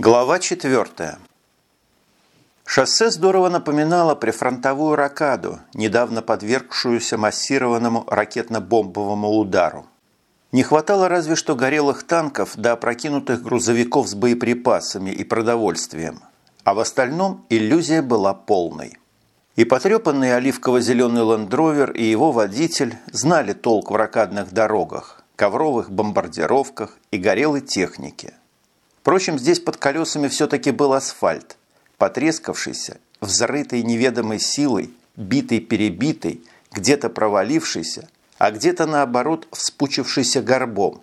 Глава 4. Шоссе здорово напоминало прифронтовую ракаду, недавно подвергшуюся массированному ракетно-бомбовому удару. Не хватало разве что горелых танков до да опрокинутых грузовиков с боеприпасами и продовольствием, а в остальном иллюзия была полной. И потрепанный оливково-зеленый лендровер и его водитель знали толк в ракадных дорогах, ковровых бомбардировках и горелой технике. Впрочем, здесь под колесами все-таки был асфальт, потрескавшийся, взрытый неведомой силой, битый-перебитый, где-то провалившийся, а где-то, наоборот, вспучившийся горбом.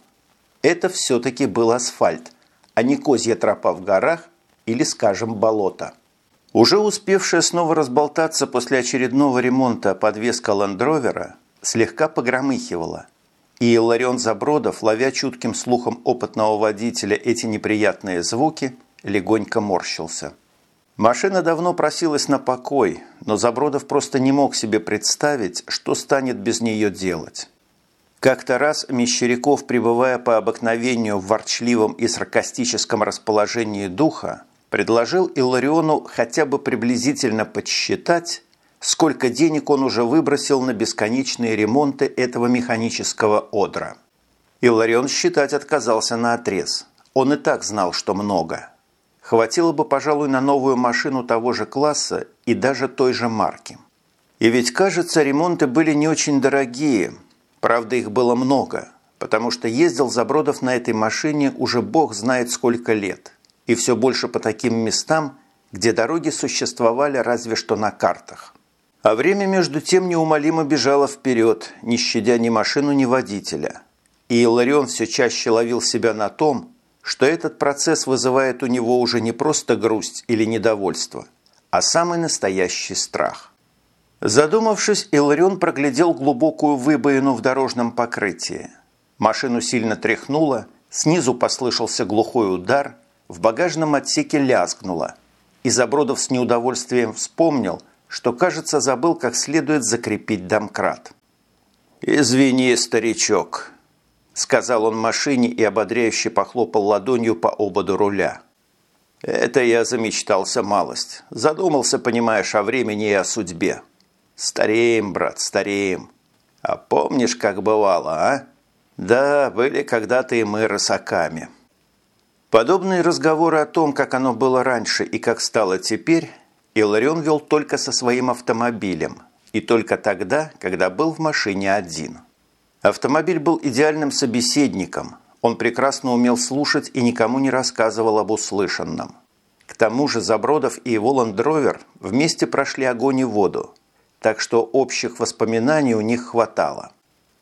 Это все-таки был асфальт, а не козья тропа в горах или, скажем, болото. Уже успевшая снова разболтаться после очередного ремонта подвеска ландровера слегка погромыхивала – и Иларион Забродов, ловя чутким слухом опытного водителя эти неприятные звуки, легонько морщился. Машина давно просилась на покой, но Забродов просто не мог себе представить, что станет без нее делать. Как-то раз Мещеряков, пребывая по обыкновению в ворчливом и саркастическом расположении духа, предложил Илариону хотя бы приблизительно подсчитать, сколько денег он уже выбросил на бесконечные ремонты этого механического одра. Иларион считать отказался на отрез. Он и так знал, что много. Хватило бы, пожалуй, на новую машину того же класса и даже той же марки. И ведь, кажется, ремонты были не очень дорогие. Правда, их было много, потому что ездил Забродов на этой машине уже бог знает сколько лет. И все больше по таким местам, где дороги существовали разве что на картах. А время между тем неумолимо бежало вперед, не щадя ни машину, ни водителя. И Иларион все чаще ловил себя на том, что этот процесс вызывает у него уже не просто грусть или недовольство, а самый настоящий страх. Задумавшись, Иларион проглядел глубокую выбоину в дорожном покрытии. Машину сильно тряхнуло, снизу послышался глухой удар, в багажном отсеке лязгнуло. И Забродов с неудовольствием вспомнил – что, кажется, забыл как следует закрепить домкрат. «Извини, старичок», – сказал он машине и ободряюще похлопал ладонью по ободу руля. «Это я замечтался малость. Задумался, понимаешь, о времени и о судьбе. Стареем, брат, стареем. А помнишь, как бывало, а? Да, были когда-то и мы рысаками». Подобные разговоры о том, как оно было раньше и как стало теперь, Иларион вел только со своим автомобилем, и только тогда, когда был в машине один. Автомобиль был идеальным собеседником, он прекрасно умел слушать и никому не рассказывал об услышанном. К тому же Забродов и его ландровер вместе прошли огонь и воду, так что общих воспоминаний у них хватало.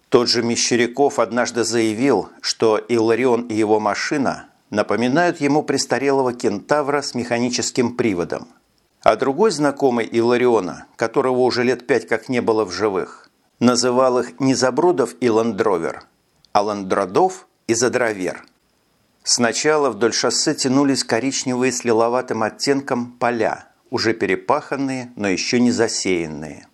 Тот же Мещеряков однажды заявил, что Иларион и его машина напоминают ему престарелого кентавра с механическим приводом – а другой знакомый Илариона, которого уже лет пять как не было в живых, называл их не Забродов и Ландровер, а Ландродов и Задровер. Сначала вдоль шоссе тянулись коричневые с лиловатым оттенком поля, уже перепаханные, но еще не засеянные.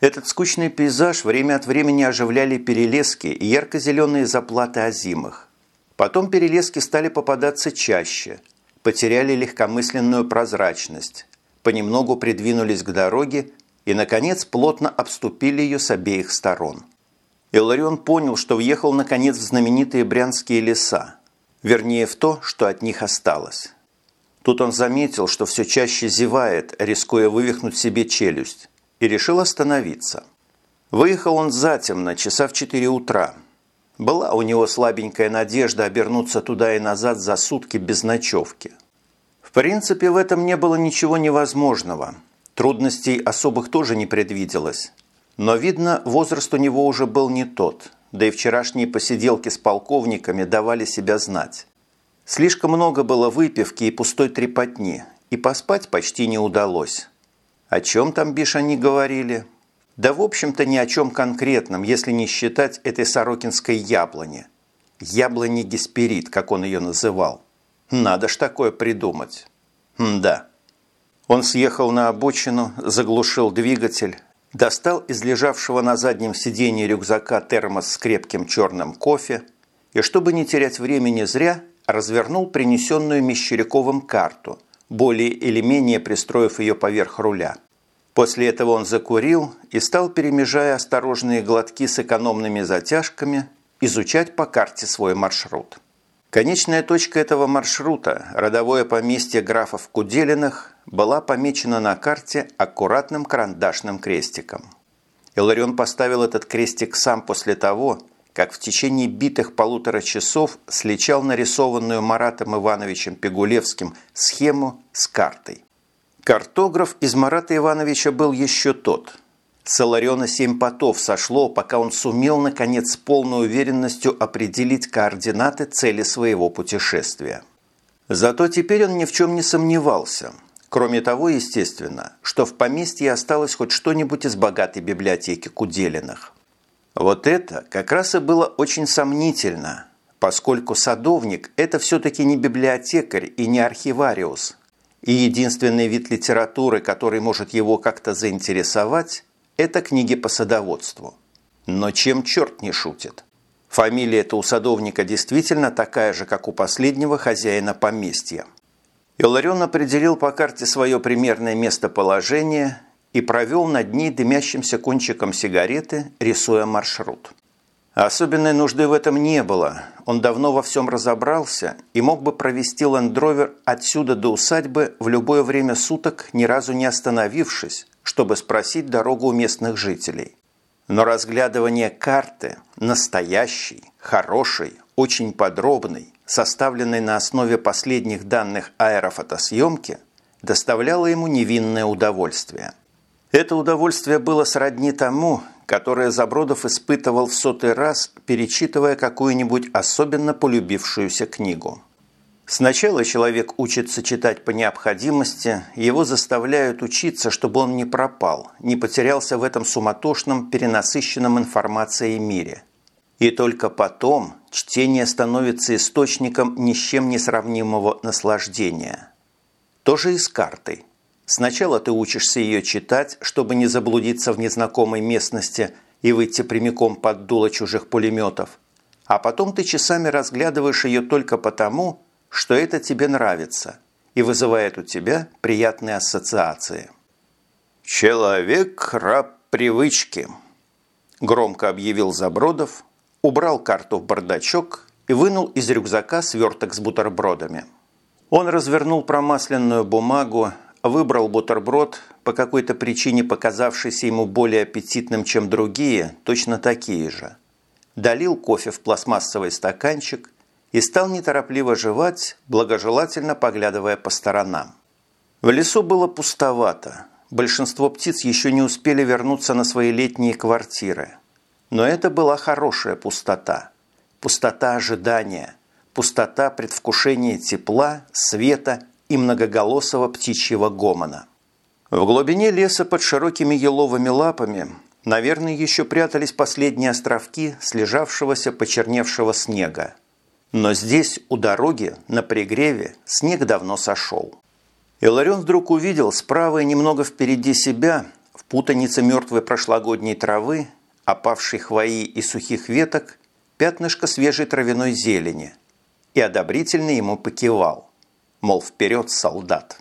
Этот скучный пейзаж время от времени оживляли перелески и ярко-зеленые заплаты озимых. Потом перелески стали попадаться чаще, потеряли легкомысленную прозрачность, понемногу придвинулись к дороге и, наконец, плотно обступили ее с обеих сторон. Иларион понял, что въехал, наконец, в знаменитые брянские леса, вернее, в то, что от них осталось. Тут он заметил, что все чаще зевает, рискуя вывихнуть себе челюсть, и решил остановиться. Выехал он затемно, часа в 4 утра. Была у него слабенькая надежда обернуться туда и назад за сутки без ночевки – в принципе, в этом не было ничего невозможного. Трудностей особых тоже не предвиделось. Но, видно, возраст у него уже был не тот, да и вчерашние посиделки с полковниками давали себя знать. Слишком много было выпивки и пустой трепотни, и поспать почти не удалось. О чем там, бишь, они говорили? Да, в общем-то, ни о чем конкретном, если не считать этой сорокинской яблони. Яблони Гесперид, как он ее называл. Надо ж такое придумать. М да. Он съехал на обочину, заглушил двигатель, достал из лежавшего на заднем сиденье рюкзака термос с крепким черным кофе и, чтобы не терять времени зря, развернул принесенную Мещеряковым карту, более или менее пристроив ее поверх руля. После этого он закурил и стал, перемежая осторожные глотки с экономными затяжками, изучать по карте свой маршрут. Конечная точка этого маршрута, родовое поместье графов Куделиных, была помечена на карте аккуратным карандашным крестиком. Иларион поставил этот крестик сам после того, как в течение битых полутора часов сличал нарисованную Маратом Ивановичем Пегулевским схему с картой. Картограф из Марата Ивановича был еще тот – с семь потов сошло, пока он сумел, наконец, с полной уверенностью определить координаты цели своего путешествия. Зато теперь он ни в чем не сомневался. Кроме того, естественно, что в поместье осталось хоть что-нибудь из богатой библиотеки Куделиных. Вот это как раз и было очень сомнительно, поскольку садовник – это все-таки не библиотекарь и не архивариус. И единственный вид литературы, который может его как-то заинтересовать, это книги по садоводству. Но чем черт не шутит? Фамилия эта у садовника действительно такая же, как у последнего хозяина поместья. Иларион определил по карте свое примерное местоположение и провел над ней дымящимся кончиком сигареты, рисуя маршрут. Особенной нужды в этом не было. Он давно во всем разобрался и мог бы провести лендровер отсюда до усадьбы в любое время суток, ни разу не остановившись, чтобы спросить дорогу у местных жителей. Но разглядывание карты, настоящей, хорошей, очень подробной, составленной на основе последних данных аэрофотосъемки, доставляло ему невинное удовольствие. Это удовольствие было сродни тому, которое Забродов испытывал в сотый раз, перечитывая какую-нибудь особенно полюбившуюся книгу. Сначала человек учится читать по необходимости, его заставляют учиться, чтобы он не пропал, не потерялся в этом суматошном, перенасыщенном информацией мире. И только потом чтение становится источником ни с чем не сравнимого наслаждения. То же и с картой. Сначала ты учишься ее читать, чтобы не заблудиться в незнакомой местности и выйти прямиком под дуло чужих пулеметов, а потом ты часами разглядываешь ее только потому, что это тебе нравится и вызывает у тебя приятные ассоциации. «Человек – раб привычки», – громко объявил Забродов, убрал карту в бардачок и вынул из рюкзака сверток с бутербродами. Он развернул промасленную бумагу, выбрал бутерброд, по какой-то причине показавшийся ему более аппетитным, чем другие, точно такие же. Долил кофе в пластмассовый стаканчик – и стал неторопливо жевать, благожелательно поглядывая по сторонам. В лесу было пустовато. Большинство птиц еще не успели вернуться на свои летние квартиры. Но это была хорошая пустота. Пустота ожидания. Пустота предвкушения тепла, света и многоголосого птичьего гомона. В глубине леса под широкими еловыми лапами, наверное, еще прятались последние островки слежавшегося почерневшего снега. Но здесь, у дороги, на пригреве, снег давно сошел. Иларион вдруг увидел справа и немного впереди себя, в путанице мертвой прошлогодней травы, опавшей хвои и сухих веток, пятнышко свежей травяной зелени и одобрительно ему покивал, мол, вперед, солдат.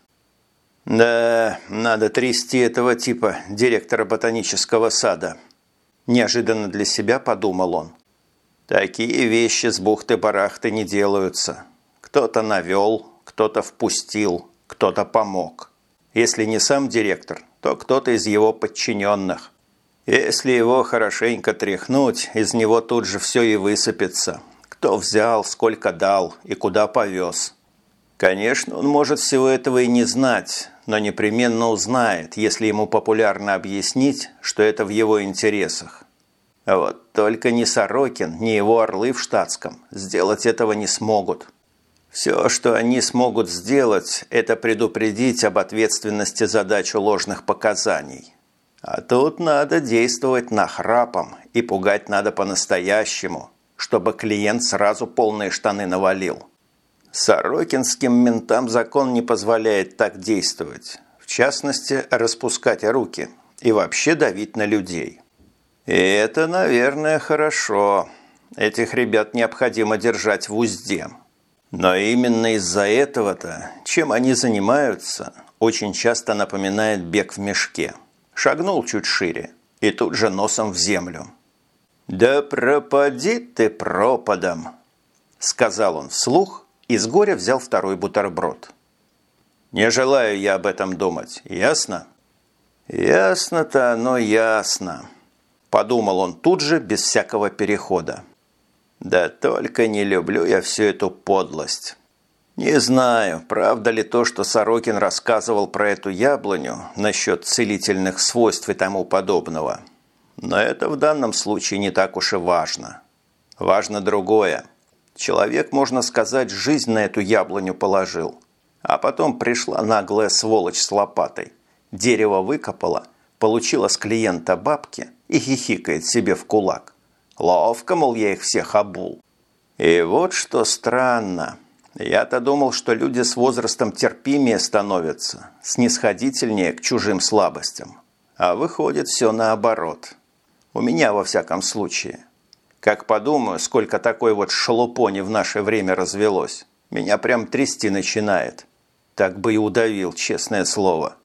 «Да, надо трясти этого типа директора ботанического сада», неожиданно для себя подумал он. Такие вещи с бухты-барахты не делаются. Кто-то навел, кто-то впустил, кто-то помог. Если не сам директор, то кто-то из его подчиненных. Если его хорошенько тряхнуть, из него тут же все и высыпется. Кто взял, сколько дал и куда повез. Конечно, он может всего этого и не знать, но непременно узнает, если ему популярно объяснить, что это в его интересах. А вот только ни Сорокин, ни его орлы в штатском сделать этого не смогут. Все, что они смогут сделать, это предупредить об ответственности за дачу ложных показаний. А тут надо действовать нахрапом и пугать надо по-настоящему, чтобы клиент сразу полные штаны навалил. Сорокинским ментам закон не позволяет так действовать. В частности, распускать руки и вообще давить на людей. И это, наверное, хорошо. Этих ребят необходимо держать в узде. Но именно из-за этого-то, чем они занимаются, очень часто напоминает бег в мешке. Шагнул чуть шире и тут же носом в землю. «Да пропади ты пропадом!» – сказал он вслух и с горя взял второй бутерброд. «Не желаю я об этом думать, ясно?» «Ясно-то оно ясно», – подумал он тут же, без всякого перехода. «Да только не люблю я всю эту подлость». Не знаю, правда ли то, что Сорокин рассказывал про эту яблоню насчет целительных свойств и тому подобного. Но это в данном случае не так уж и важно. Важно другое. Человек, можно сказать, жизнь на эту яблоню положил. А потом пришла наглая сволочь с лопатой. Дерево выкопала, получила с клиента бабки и хихикает себе в кулак. Ловко, мол, я их всех обул. И вот что странно. Я-то думал, что люди с возрастом терпимее становятся, снисходительнее к чужим слабостям. А выходит все наоборот. У меня, во всяком случае. Как подумаю, сколько такой вот шалупони в наше время развелось, меня прям трясти начинает. Так бы и удавил, честное слово.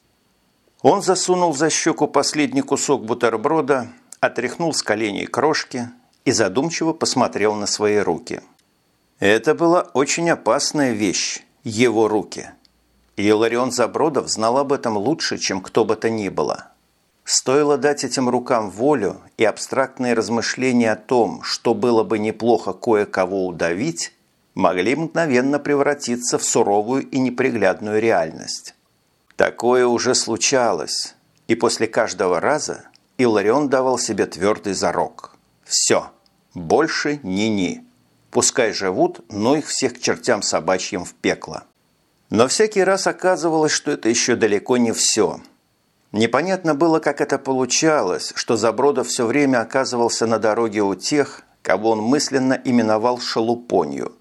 Он засунул за щеку последний кусок бутерброда, отряхнул с коленей крошки и задумчиво посмотрел на свои руки – это была очень опасная вещь – его руки. И Иларион Забродов знал об этом лучше, чем кто бы то ни было. Стоило дать этим рукам волю, и абстрактные размышления о том, что было бы неплохо кое-кого удавить, могли мгновенно превратиться в суровую и неприглядную реальность. Такое уже случалось, и после каждого раза Иларион давал себе твердый зарок. «Все, больше ни-ни». Пускай живут, но их всех к чертям собачьим в пекло. Но всякий раз оказывалось, что это еще далеко не все. Непонятно было, как это получалось, что Забродов все время оказывался на дороге у тех, кого он мысленно именовал шалупонью.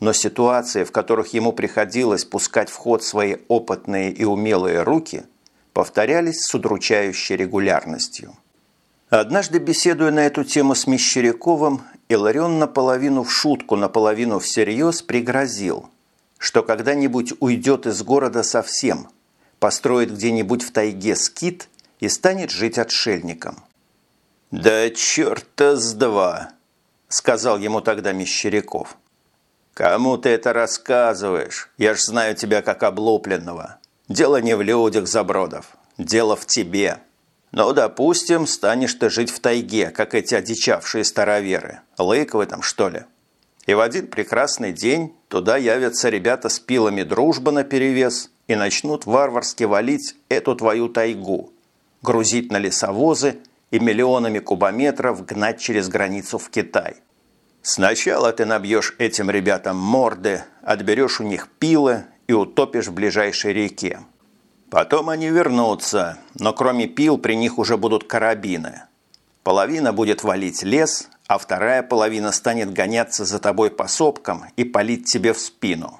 Но ситуации, в которых ему приходилось пускать в ход свои опытные и умелые руки, повторялись с удручающей регулярностью. Однажды, беседуя на эту тему с Мещеряковым, Иларион наполовину в шутку, наполовину всерьез пригрозил, что когда-нибудь уйдет из города совсем, построит где-нибудь в тайге скит и станет жить отшельником. «Да черта с два!» – сказал ему тогда Мещеряков. «Кому ты это рассказываешь? Я ж знаю тебя как облупленного. Дело не в людях, Забродов. Дело в тебе». Ну, допустим, станешь ты жить в тайге, как эти одичавшие староверы. Лыковы там, что ли? И в один прекрасный день туда явятся ребята с пилами дружба наперевес и начнут варварски валить эту твою тайгу, грузить на лесовозы и миллионами кубометров гнать через границу в Китай. Сначала ты набьешь этим ребятам морды, отберешь у них пилы и утопишь в ближайшей реке. Потом они вернутся, но кроме пил при них уже будут карабины. Половина будет валить лес, а вторая половина станет гоняться за тобой по сопкам и палить тебе в спину.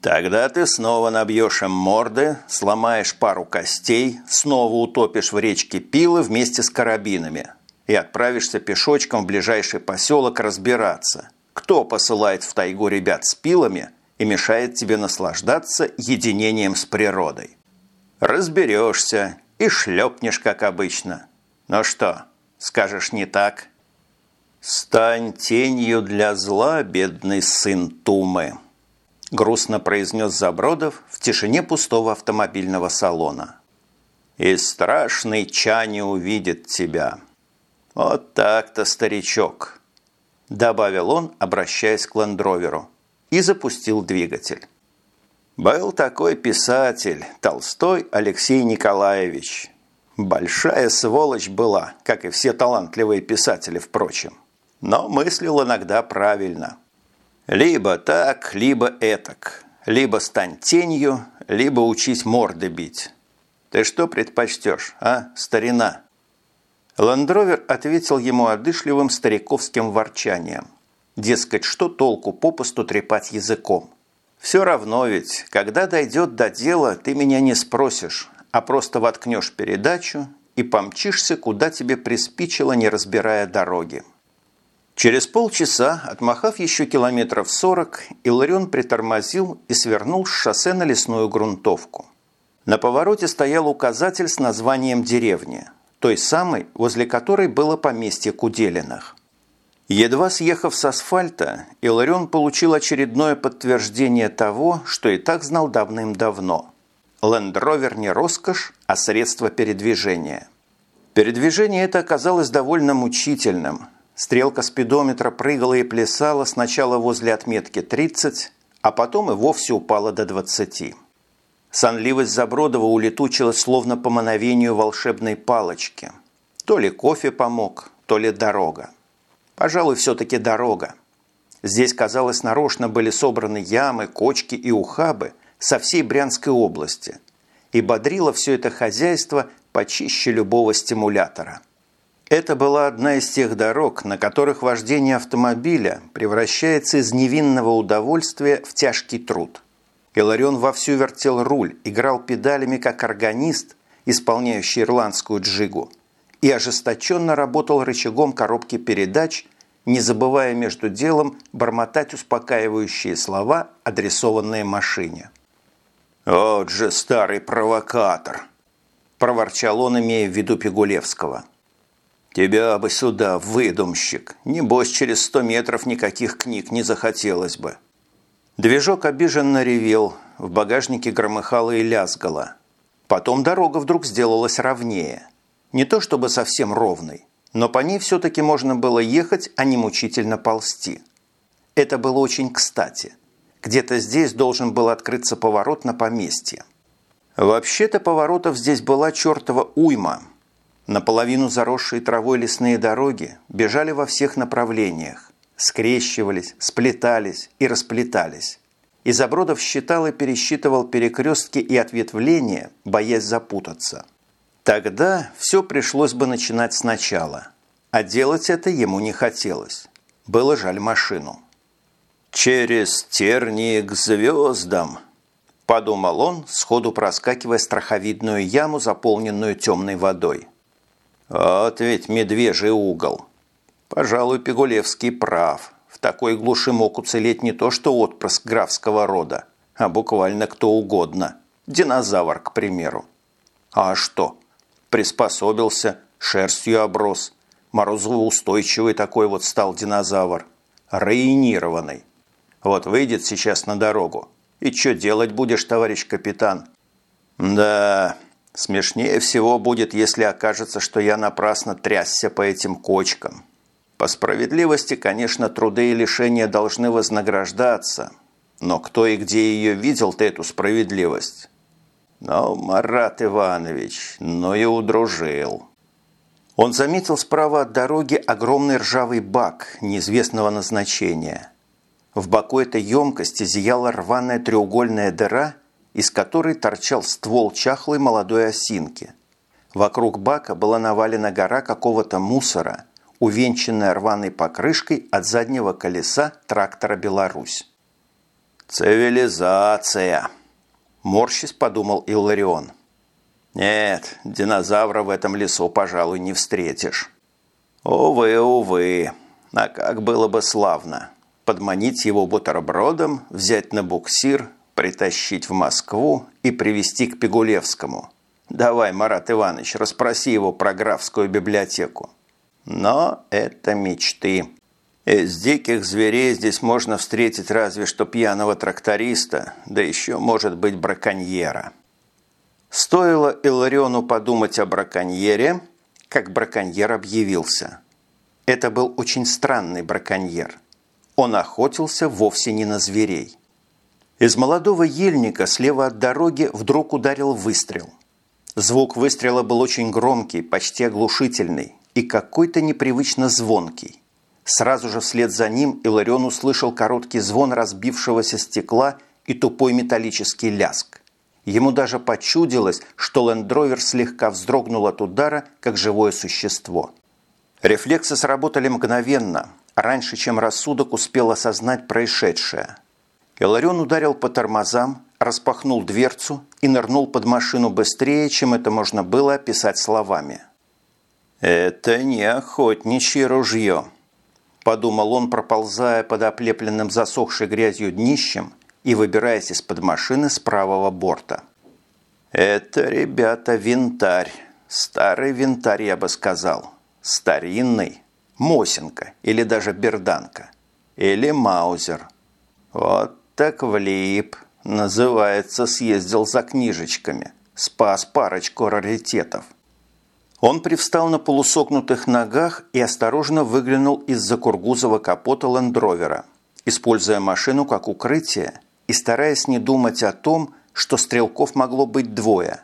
Тогда ты снова набьешь им морды, сломаешь пару костей, снова утопишь в речке пилы вместе с карабинами и отправишься пешочком в ближайший поселок разбираться, кто посылает в тайгу ребят с пилами и мешает тебе наслаждаться единением с природой. Разберешься и шлепнешь, как обычно. Ну что, скажешь не так? «Стань тенью для зла, бедный сын Тумы», – грустно произнес Забродов в тишине пустого автомобильного салона. «И страшный Чани увидит тебя. Вот так-то, старичок», – добавил он, обращаясь к лендроверу, и запустил двигатель. Был такой писатель, Толстой Алексей Николаевич. Большая сволочь была, как и все талантливые писатели, впрочем. Но мыслил иногда правильно. Либо так, либо этак. Либо стань тенью, либо учись морды бить. Ты что предпочтешь, а, старина? Ландровер ответил ему одышливым стариковским ворчанием. Дескать, что толку попусту трепать языком? Все равно ведь, когда дойдет до дела, ты меня не спросишь, а просто воткнешь передачу и помчишься, куда тебе приспичило, не разбирая дороги. Через полчаса, отмахав еще километров сорок, Иларион притормозил и свернул с шоссе на лесную грунтовку. На повороте стоял указатель с названием деревни, той самой, возле которой было поместье Куделиных. Едва съехав с асфальта, Иларион получил очередное подтверждение того, что и так знал давным-давно. Лендровер не роскошь, а средство передвижения. Передвижение это оказалось довольно мучительным – Стрелка спидометра прыгала и плясала сначала возле отметки 30, а потом и вовсе упала до 20. Сонливость Забродова улетучилась словно по мановению волшебной палочки. То ли кофе помог, то ли дорога. Пожалуй, все-таки дорога. Здесь, казалось, нарочно были собраны ямы, кочки и ухабы со всей Брянской области. И бодрило все это хозяйство почище любого стимулятора. Это была одна из тех дорог, на которых вождение автомобиля превращается из невинного удовольствия в тяжкий труд. Иларион вовсю вертел руль, играл педалями как органист, исполняющий ирландскую джигу, и ожесточенно работал рычагом коробки передач, не забывая между делом бормотать успокаивающие слова, адресованные машине. «Вот же старый провокатор!» – проворчал он, имея в виду Пигулевского – «Тебя бы сюда, выдумщик! Небось, через сто метров никаких книг не захотелось бы!» Движок обиженно ревел, в багажнике громыхало и лязгало. Потом дорога вдруг сделалась ровнее. Не то чтобы совсем ровной, но по ней все-таки можно было ехать, а не мучительно ползти. Это было очень кстати. Где-то здесь должен был открыться поворот на поместье. Вообще-то поворотов здесь была чертова уйма – Наполовину заросшие травой лесные дороги бежали во всех направлениях, скрещивались, сплетались и расплетались. Изобродов считал и пересчитывал перекрестки и ответвления, боясь запутаться. Тогда все пришлось бы начинать сначала, а делать это ему не хотелось. Было жаль машину. «Через тернии к звездам», – подумал он, сходу проскакивая страховидную яму, заполненную темной водой. Вот ведь медвежий угол. Пожалуй, Пигулевский прав. В такой глуши мог уцелеть не то что отпрыск графского рода, а буквально кто угодно. Динозавр, к примеру. А что? Приспособился, шерстью оброс. Морозоустойчивый такой вот стал динозавр. Рейнированный. Вот выйдет сейчас на дорогу. И что делать будешь, товарищ капитан? Да, Смешнее всего будет, если окажется, что я напрасно трясся по этим кочкам. По справедливости, конечно, труды и лишения должны вознаграждаться. Но кто и где ее видел-то эту справедливость? Ну, Марат Иванович, ну и удружил. Он заметил справа от дороги огромный ржавый бак неизвестного назначения. В боку этой емкости зияла рваная треугольная дыра – из которой торчал ствол чахлой молодой осинки. Вокруг бака была навалена гора какого-то мусора, увенчанная рваной покрышкой от заднего колеса трактора «Беларусь». «Цивилизация!» – морщись подумал Илларион. «Нет, динозавра в этом лесу, пожалуй, не встретишь». «Увы, увы, а как было бы славно!» подманить его бутербродом, взять на буксир притащить в Москву и привести к Пигулевскому. Давай, Марат Иванович, расспроси его про графскую библиотеку. Но это мечты. Из диких зверей здесь можно встретить разве что пьяного тракториста, да еще, может быть, браконьера. Стоило Илариону подумать о браконьере, как браконьер объявился. Это был очень странный браконьер. Он охотился вовсе не на зверей. Из молодого ельника слева от дороги вдруг ударил выстрел. Звук выстрела был очень громкий, почти оглушительный и какой-то непривычно звонкий. Сразу же вслед за ним Иларион услышал короткий звон разбившегося стекла и тупой металлический ляск. Ему даже почудилось, что лендровер слегка вздрогнул от удара, как живое существо. Рефлексы сработали мгновенно, раньше, чем рассудок успел осознать происшедшее – Иларион ударил по тормозам, распахнул дверцу и нырнул под машину быстрее, чем это можно было описать словами. «Это не охотничье ружье», – подумал он, проползая под оплепленным засохшей грязью днищем и выбираясь из-под машины с правого борта. «Это, ребята, винтарь. Старый винтарь, я бы сказал. Старинный. Мосинка или даже берданка. Или маузер. Вот так влип. Называется, съездил за книжечками. Спас парочку раритетов. Он привстал на полусогнутых ногах и осторожно выглянул из-за кургузого капота лендровера, используя машину как укрытие и стараясь не думать о том, что стрелков могло быть двое.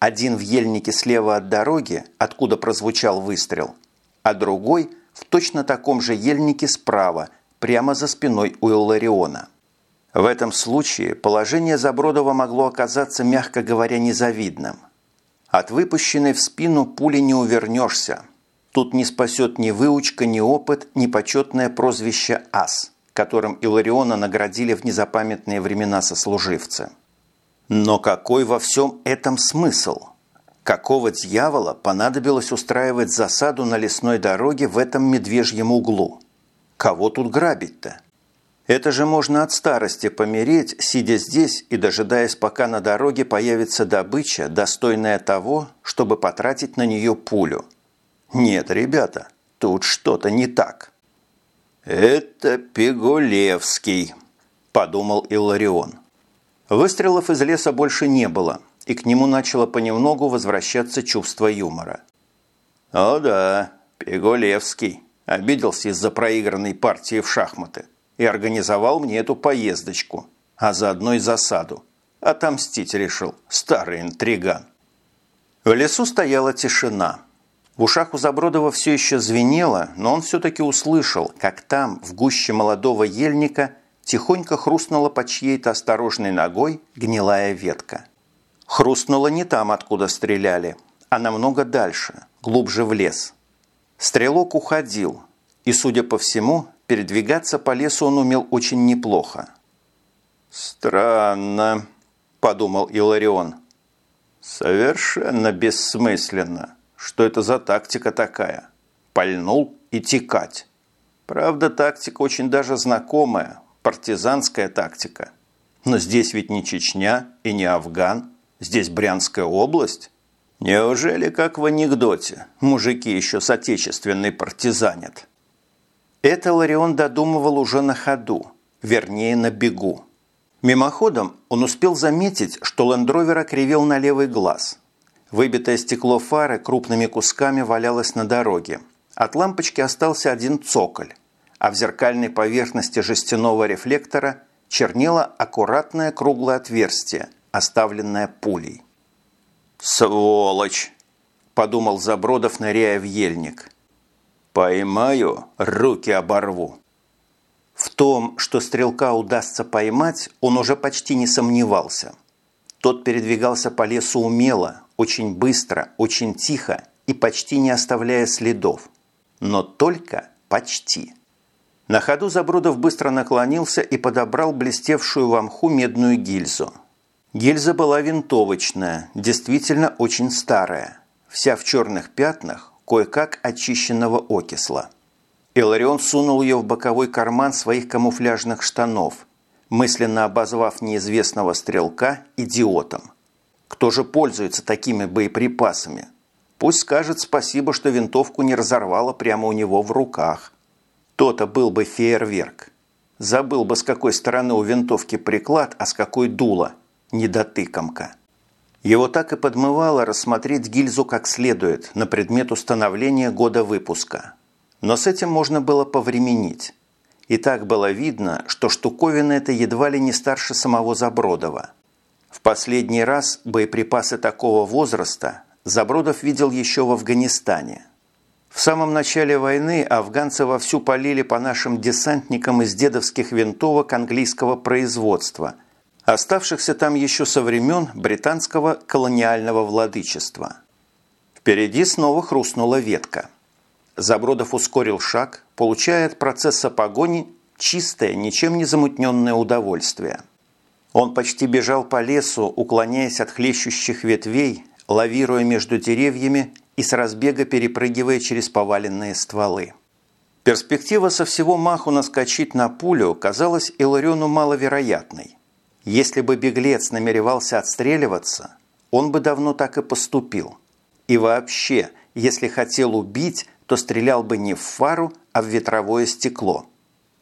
Один в ельнике слева от дороги, откуда прозвучал выстрел, а другой в точно таком же ельнике справа, прямо за спиной у Иллариона. В этом случае положение Забродова могло оказаться, мягко говоря, незавидным. От выпущенной в спину пули не увернешься. Тут не спасет ни выучка, ни опыт, ни почетное прозвище «Ас», которым Илариона наградили в незапамятные времена сослуживцы. Но какой во всем этом смысл? Какого дьявола понадобилось устраивать засаду на лесной дороге в этом медвежьем углу? Кого тут грабить-то? Это же можно от старости помереть, сидя здесь и дожидаясь, пока на дороге появится добыча, достойная того, чтобы потратить на нее пулю. Нет, ребята, тут что-то не так. «Это Пегулевский», – подумал Илларион. Выстрелов из леса больше не было, и к нему начало понемногу возвращаться чувство юмора. «О да, Пегулевский обиделся из-за проигранной партии в шахматы и организовал мне эту поездочку, а заодно и засаду. Отомстить решил, старый интриган». В лесу стояла тишина. В ушах у Забродова все еще звенело, но он все-таки услышал, как там, в гуще молодого ельника, тихонько хрустнула под чьей-то осторожной ногой гнилая ветка. Хрустнула не там, откуда стреляли, а намного дальше, глубже в лес. Стрелок уходил, и, судя по всему, передвигаться по лесу он умел очень неплохо. «Странно», – подумал Иларион. «Совершенно бессмысленно. Что это за тактика такая? Пальнул и текать. Правда, тактика очень даже знакомая, партизанская тактика. Но здесь ведь не Чечня и не Афган, здесь Брянская область. Неужели, как в анекдоте, мужики еще с отечественной партизанят? Это Ларион додумывал уже на ходу, вернее на бегу. Мимоходом он успел заметить, что лендровер окривел на левый глаз. Выбитое стекло фары крупными кусками валялось на дороге. От лампочки остался один цоколь а в зеркальной поверхности жестяного рефлектора чернело аккуратное круглое отверстие, оставленное пулей. «Сволочь!» – подумал Забродов, ныряя в ельник. «Поймаю, руки оборву». В том, что стрелка удастся поймать, он уже почти не сомневался. Тот передвигался по лесу умело, очень быстро, очень тихо и почти не оставляя следов. Но только почти. На ходу Забродов быстро наклонился и подобрал блестевшую в мху медную гильзу. Гильза была винтовочная, действительно очень старая, вся в черных пятнах, кое-как очищенного окисла. Иларион сунул ее в боковой карман своих камуфляжных штанов, мысленно обозвав неизвестного стрелка идиотом. Кто же пользуется такими боеприпасами? Пусть скажет спасибо, что винтовку не разорвало прямо у него в руках – то-то был бы фейерверк. Забыл бы, с какой стороны у винтовки приклад, а с какой дуло. Недотыкомка. Его так и подмывало рассмотреть гильзу как следует на предмет установления года выпуска. Но с этим можно было повременить. И так было видно, что штуковина эта едва ли не старше самого Забродова. В последний раз боеприпасы такого возраста Забродов видел еще в Афганистане – в самом начале войны афганцы вовсю полили по нашим десантникам из дедовских винтовок английского производства, оставшихся там еще со времен британского колониального владычества. Впереди снова хрустнула ветка. Забродов ускорил шаг, получая от процесса погони чистое, ничем не замутненное удовольствие. Он почти бежал по лесу, уклоняясь от хлещущих ветвей, лавируя между деревьями и с разбега перепрыгивая через поваленные стволы. Перспектива со всего маху наскочить на пулю казалась Илариону маловероятной. Если бы беглец намеревался отстреливаться, он бы давно так и поступил. И вообще, если хотел убить, то стрелял бы не в фару, а в ветровое стекло.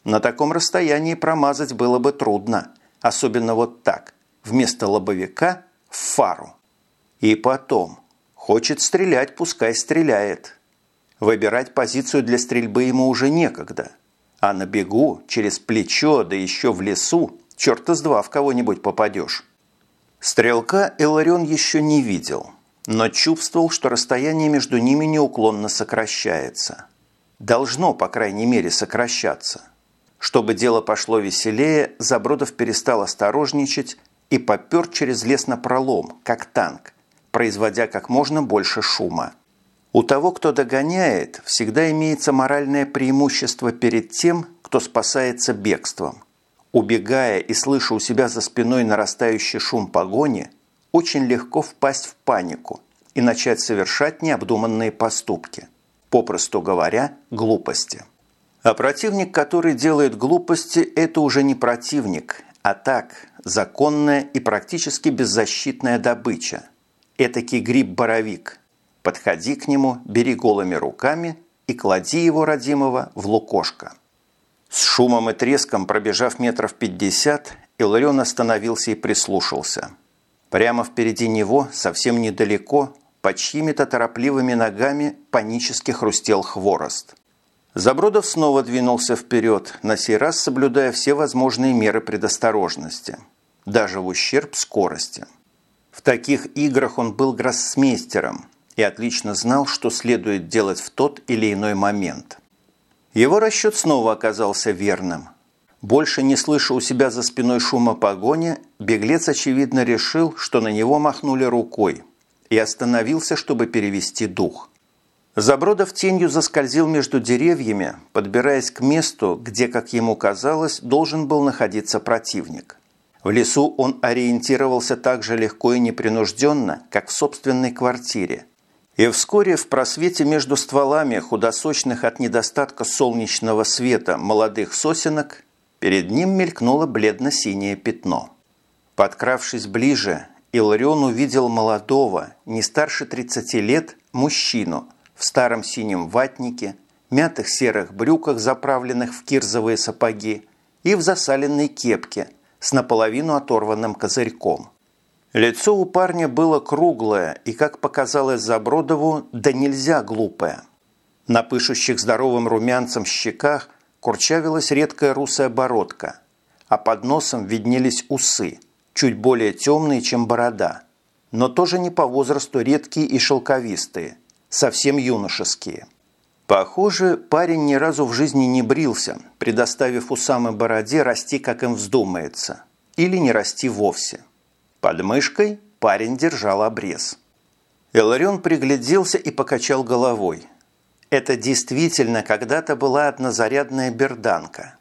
На таком расстоянии промазать было бы трудно, особенно вот так, вместо лобовика – в фару. И потом, хочет стрелять, пускай стреляет. Выбирать позицию для стрельбы ему уже некогда. А на бегу, через плечо, да еще в лесу, черта с два в кого-нибудь попадешь. Стрелка Эларион еще не видел, но чувствовал, что расстояние между ними неуклонно сокращается. Должно, по крайней мере, сокращаться. Чтобы дело пошло веселее, Забродов перестал осторожничать и попер через лес на пролом, как танк, производя как можно больше шума. У того, кто догоняет, всегда имеется моральное преимущество перед тем, кто спасается бегством. Убегая и слыша у себя за спиной нарастающий шум погони, очень легко впасть в панику и начать совершать необдуманные поступки, попросту говоря, глупости. А противник, который делает глупости, это уже не противник, а так, законная и практически беззащитная добыча. Этакий гриб-боровик, Подходи к нему, бери голыми руками и клади его, родимого, в лукошко. С шумом и треском, пробежав метров пятьдесят, Иларион остановился и прислушался. Прямо впереди него, совсем недалеко, под чьими-то торопливыми ногами панически хрустел хворост. Забродов снова двинулся вперед, на сей раз соблюдая все возможные меры предосторожности, даже в ущерб скорости. В таких играх он был гроссмейстером, и отлично знал, что следует делать в тот или иной момент. Его расчет снова оказался верным. Больше не слыша у себя за спиной шума погони, беглец, очевидно, решил, что на него махнули рукой, и остановился, чтобы перевести дух. Забродов тенью заскользил между деревьями, подбираясь к месту, где, как ему казалось, должен был находиться противник. В лесу он ориентировался так же легко и непринужденно, как в собственной квартире, и вскоре в просвете между стволами худосочных от недостатка солнечного света молодых сосенок перед ним мелькнуло бледно-синее пятно. Подкравшись ближе, Иларион увидел молодого, не старше 30 лет, мужчину в старом синем ватнике, мятых серых брюках, заправленных в кирзовые сапоги, и в засаленной кепке с наполовину оторванным козырьком. Лицо у парня было круглое и, как показалось Забродову, да нельзя глупое. На пышущих здоровым румянцем щеках курчавилась редкая русая бородка, а под носом виднелись усы, чуть более темные, чем борода, но тоже не по возрасту редкие и шелковистые, совсем юношеские. Похоже, парень ни разу в жизни не брился, предоставив усам и бороде расти, как им вздумается, или не расти вовсе. Под мышкой парень держал обрез. Эларион пригляделся и покачал головой. Это действительно когда-то была однозарядная берданка.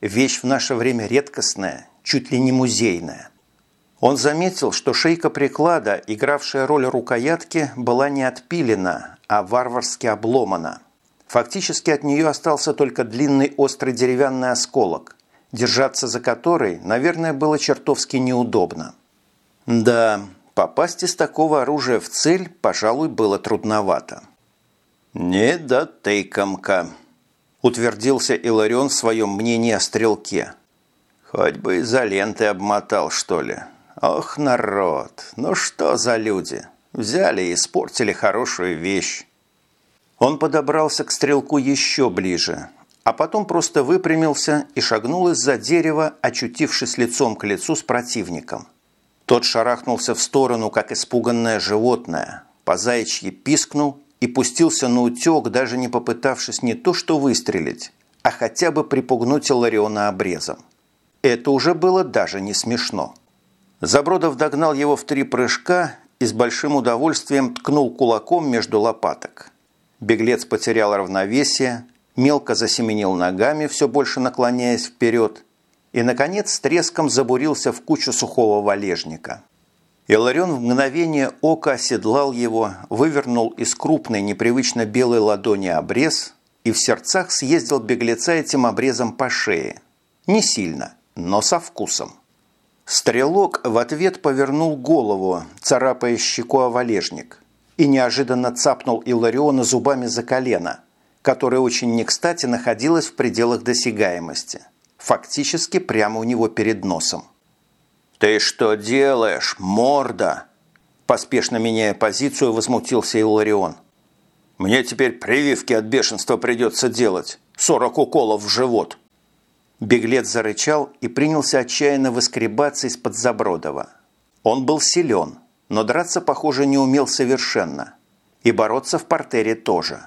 Вещь в наше время редкостная, чуть ли не музейная. Он заметил, что шейка приклада, игравшая роль рукоятки, была не отпилена, а варварски обломана. Фактически от нее остался только длинный острый деревянный осколок, держаться за который, наверное, было чертовски неудобно. Да, попасть из такого оружия в цель, пожалуй, было трудновато. «Не да тыкомка», – утвердился Иларион в своем мнении о стрелке. «Хоть бы изолентой обмотал, что ли. Ох, народ, ну что за люди? Взяли и испортили хорошую вещь». Он подобрался к стрелку еще ближе, а потом просто выпрямился и шагнул из-за дерева, очутившись лицом к лицу с противником. Тот шарахнулся в сторону, как испуганное животное, по заячьи пискнул и пустился на утек, даже не попытавшись не то что выстрелить, а хотя бы припугнуть Лариона обрезом. Это уже было даже не смешно. Забродов догнал его в три прыжка и с большим удовольствием ткнул кулаком между лопаток. Беглец потерял равновесие, мелко засеменил ногами, все больше наклоняясь вперед, и, наконец, с треском забурился в кучу сухого валежника. Иларион в мгновение ока оседлал его, вывернул из крупной непривычно белой ладони обрез и в сердцах съездил беглеца этим обрезом по шее. Не сильно, но со вкусом. Стрелок в ответ повернул голову, царапая щеку о валежник, и неожиданно цапнул Илариона зубами за колено, которое очень не кстати находилось в пределах досягаемости, фактически прямо у него перед носом. «Ты что делаешь, морда?» Поспешно меняя позицию, возмутился Иларион. «Мне теперь прививки от бешенства придется делать. Сорок уколов в живот». Беглец зарычал и принялся отчаянно выскребаться из-под Забродова. Он был силен, но драться, похоже, не умел совершенно. И бороться в портере тоже.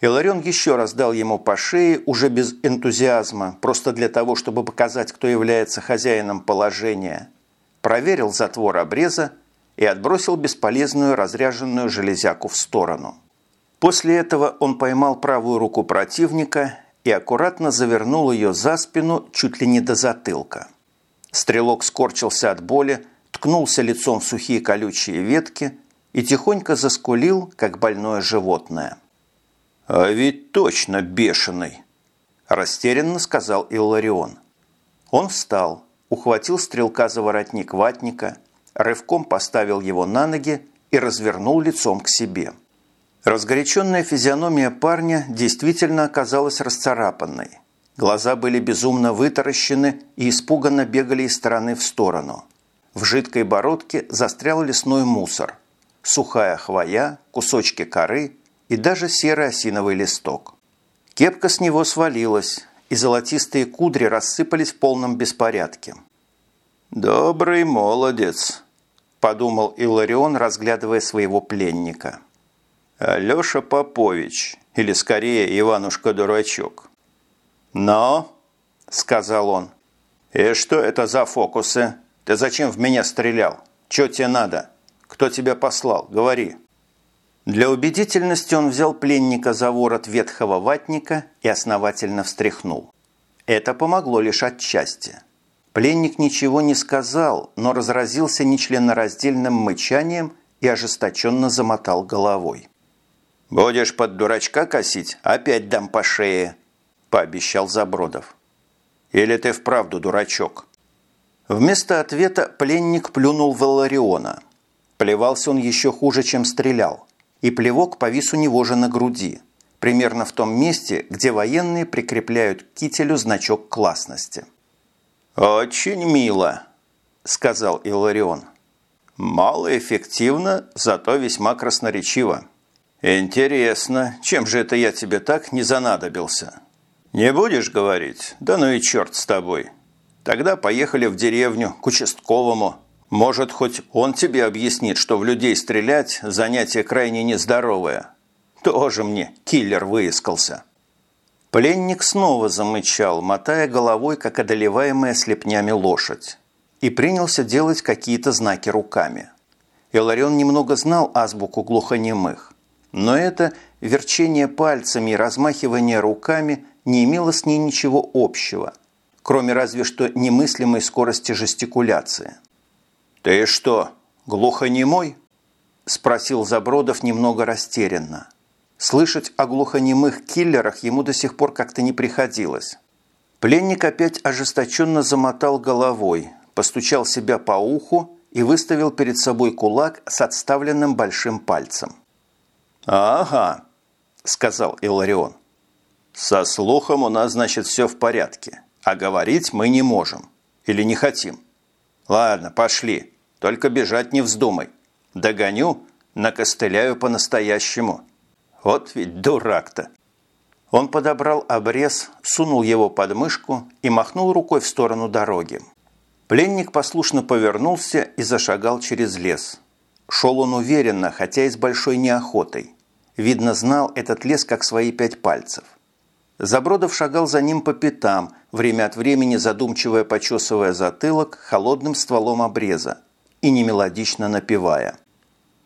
Иларион еще раз дал ему по шее, уже без энтузиазма, просто для того, чтобы показать, кто является хозяином положения. Проверил затвор обреза и отбросил бесполезную разряженную железяку в сторону. После этого он поймал правую руку противника и аккуратно завернул ее за спину чуть ли не до затылка. Стрелок скорчился от боли, ткнулся лицом в сухие колючие ветки и тихонько заскулил, как больное животное. «А ведь точно бешеный!» – растерянно сказал Илларион. Он встал, ухватил стрелка за воротник ватника, рывком поставил его на ноги и развернул лицом к себе – Разгоряченная физиономия парня действительно оказалась расцарапанной. Глаза были безумно вытаращены и испуганно бегали из стороны в сторону. В жидкой бородке застрял лесной мусор. Сухая хвоя, кусочки коры и даже серый осиновый листок. Кепка с него свалилась, и золотистые кудри рассыпались в полном беспорядке. «Добрый молодец», – подумал Иларион, разглядывая своего пленника. Алеша Попович, или скорее Иванушка-дурачок. «Но», – сказал он, – «и что это за фокусы? Ты зачем в меня стрелял? Че тебе надо? Кто тебя послал? Говори». Для убедительности он взял пленника за ворот ветхого ватника и основательно встряхнул. Это помогло лишь отчасти. Пленник ничего не сказал, но разразился нечленораздельным мычанием и ожесточенно замотал головой. «Будешь под дурачка косить, опять дам по шее», – пообещал Забродов. «Или ты вправду дурачок?» Вместо ответа пленник плюнул в Лариона. Плевался он еще хуже, чем стрелял, и плевок повис у него же на груди, примерно в том месте, где военные прикрепляют к кителю значок классности. «Очень мило», – сказал Иларион. «Малоэффективно, зато весьма красноречиво». «Интересно, чем же это я тебе так не занадобился?» «Не будешь говорить? Да ну и черт с тобой. Тогда поехали в деревню к участковому. Может, хоть он тебе объяснит, что в людей стрелять – занятие крайне нездоровое. Тоже мне киллер выискался». Пленник снова замычал, мотая головой, как одолеваемая слепнями лошадь, и принялся делать какие-то знаки руками. Иларион немного знал азбуку глухонемых. Но это верчение пальцами и размахивание руками не имело с ней ничего общего, кроме разве что немыслимой скорости жестикуляции. «Ты что, глухонемой?» – спросил Забродов немного растерянно. Слышать о глухонемых киллерах ему до сих пор как-то не приходилось. Пленник опять ожесточенно замотал головой, постучал себя по уху и выставил перед собой кулак с отставленным большим пальцем. «Ага», – сказал Иларион. «Со слухом у нас, значит, все в порядке, а говорить мы не можем. Или не хотим. Ладно, пошли, только бежать не вздумай. Догоню, накостыляю по-настоящему. Вот ведь дурак-то». Он подобрал обрез, сунул его под мышку и махнул рукой в сторону дороги. Пленник послушно повернулся и зашагал через лес. Шел он уверенно, хотя и с большой неохотой. Видно, знал этот лес как свои пять пальцев. Забродов шагал за ним по пятам, время от времени задумчиво почесывая затылок холодным стволом обреза и немелодично напевая.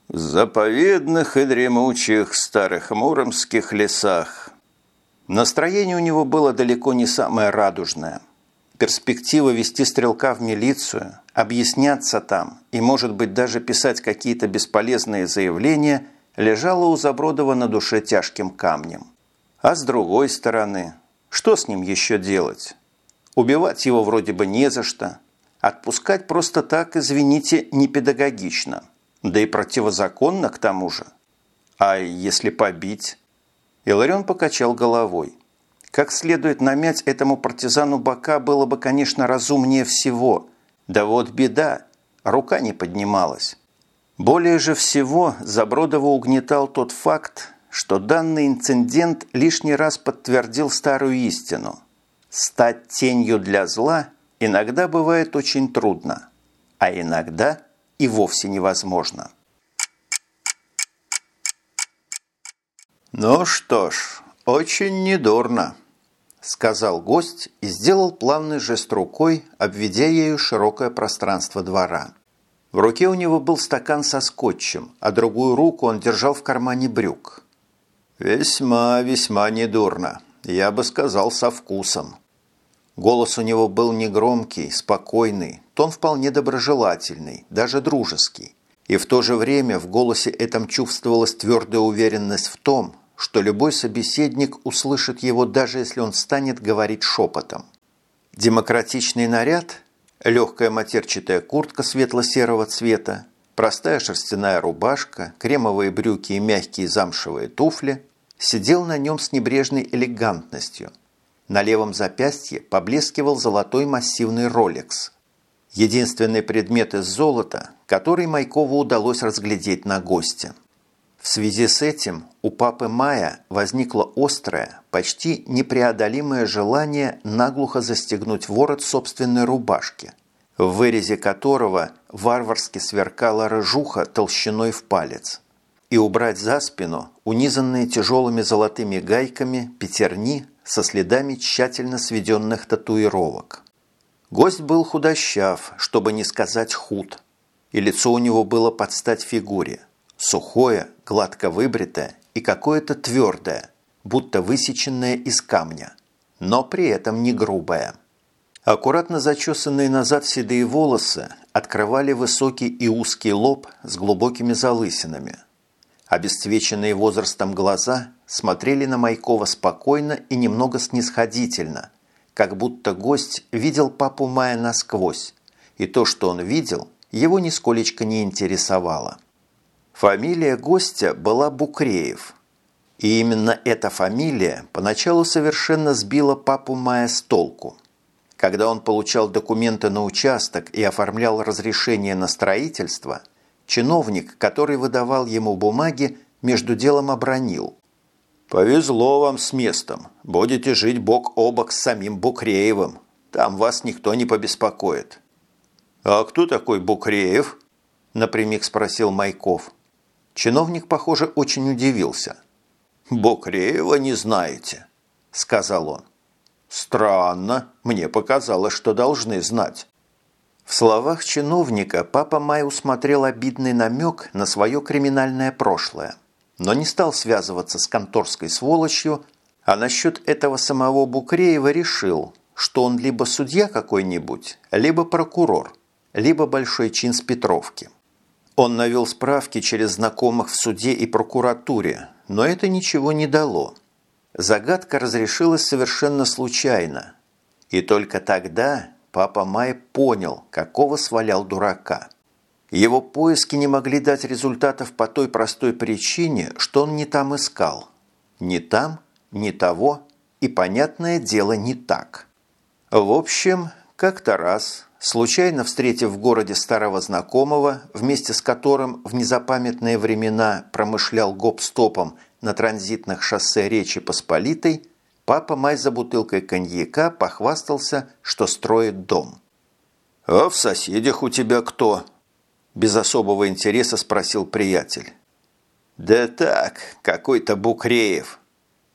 «В заповедных и дремучих старых муромских лесах». Настроение у него было далеко не самое радужное. Перспектива вести стрелка в милицию, объясняться там и, может быть, даже писать какие-то бесполезные заявления – лежала у Забродова на душе тяжким камнем. А с другой стороны, что с ним еще делать? Убивать его вроде бы не за что. Отпускать просто так, извините, не педагогично. Да и противозаконно к тому же. А если побить? Иларион покачал головой. Как следует намять этому партизану бока было бы, конечно, разумнее всего. Да вот беда, рука не поднималась. Более же всего Забродова угнетал тот факт, что данный инцидент лишний раз подтвердил старую истину. Стать тенью для зла иногда бывает очень трудно, а иногда и вовсе невозможно. «Ну что ж, очень недурно», – сказал гость и сделал плавный жест рукой, обведя ею широкое пространство двора. В руке у него был стакан со скотчем, а другую руку он держал в кармане брюк. «Весьма, весьма недурно. Я бы сказал, со вкусом». Голос у него был негромкий, спокойный, тон вполне доброжелательный, даже дружеский. И в то же время в голосе этом чувствовалась твердая уверенность в том, что любой собеседник услышит его, даже если он станет говорить шепотом. Демократичный наряд, легкая матерчатая куртка светло-серого цвета, простая шерстяная рубашка, кремовые брюки и мягкие замшевые туфли сидел на нем с небрежной элегантностью. На левом запястье поблескивал золотой массивный роликс. Единственный предмет из золота, который Майкову удалось разглядеть на госте. В связи с этим у папы Мая возникло острое, почти непреодолимое желание наглухо застегнуть ворот собственной рубашки, в вырезе которого варварски сверкала рыжуха толщиной в палец и убрать за спину унизанные тяжелыми золотыми гайками пятерни со следами тщательно сведенных татуировок. Гость был худощав, чтобы не сказать худ, и лицо у него было под стать фигуре, сухое, гладко выбритое и какое-то твердое, будто высеченное из камня, но при этом не грубое. Аккуратно зачесанные назад седые волосы открывали высокий и узкий лоб с глубокими залысинами – Обесцвеченные возрастом глаза смотрели на Майкова спокойно и немного снисходительно, как будто гость видел папу Мая насквозь, и то, что он видел, его нисколечко не интересовало. Фамилия гостя была Букреев, и именно эта фамилия поначалу совершенно сбила папу Мая с толку. Когда он получал документы на участок и оформлял разрешение на строительство – Чиновник, который выдавал ему бумаги, между делом обронил. «Повезло вам с местом. Будете жить бок о бок с самим Букреевым. Там вас никто не побеспокоит». «А кто такой Букреев?» – напрямик спросил Майков. Чиновник, похоже, очень удивился. «Букреева не знаете», – сказал он. «Странно. Мне показалось, что должны знать». В словах чиновника папа Май усмотрел обидный намек на свое криминальное прошлое, но не стал связываться с конторской сволочью, а насчет этого самого Букреева решил, что он либо судья какой-нибудь, либо прокурор, либо большой чин с Петровки. Он навел справки через знакомых в суде и прокуратуре, но это ничего не дало. Загадка разрешилась совершенно случайно. И только тогда папа Май понял, какого свалял дурака. Его поиски не могли дать результатов по той простой причине, что он не там искал. Не там, не того и, понятное дело, не так. В общем, как-то раз, случайно встретив в городе старого знакомого, вместе с которым в незапамятные времена промышлял гоп-стопом на транзитных шоссе Речи Посполитой, Папа Май за бутылкой коньяка похвастался, что строит дом. «А в соседях у тебя кто?» Без особого интереса спросил приятель. «Да так, какой-то Букреев»,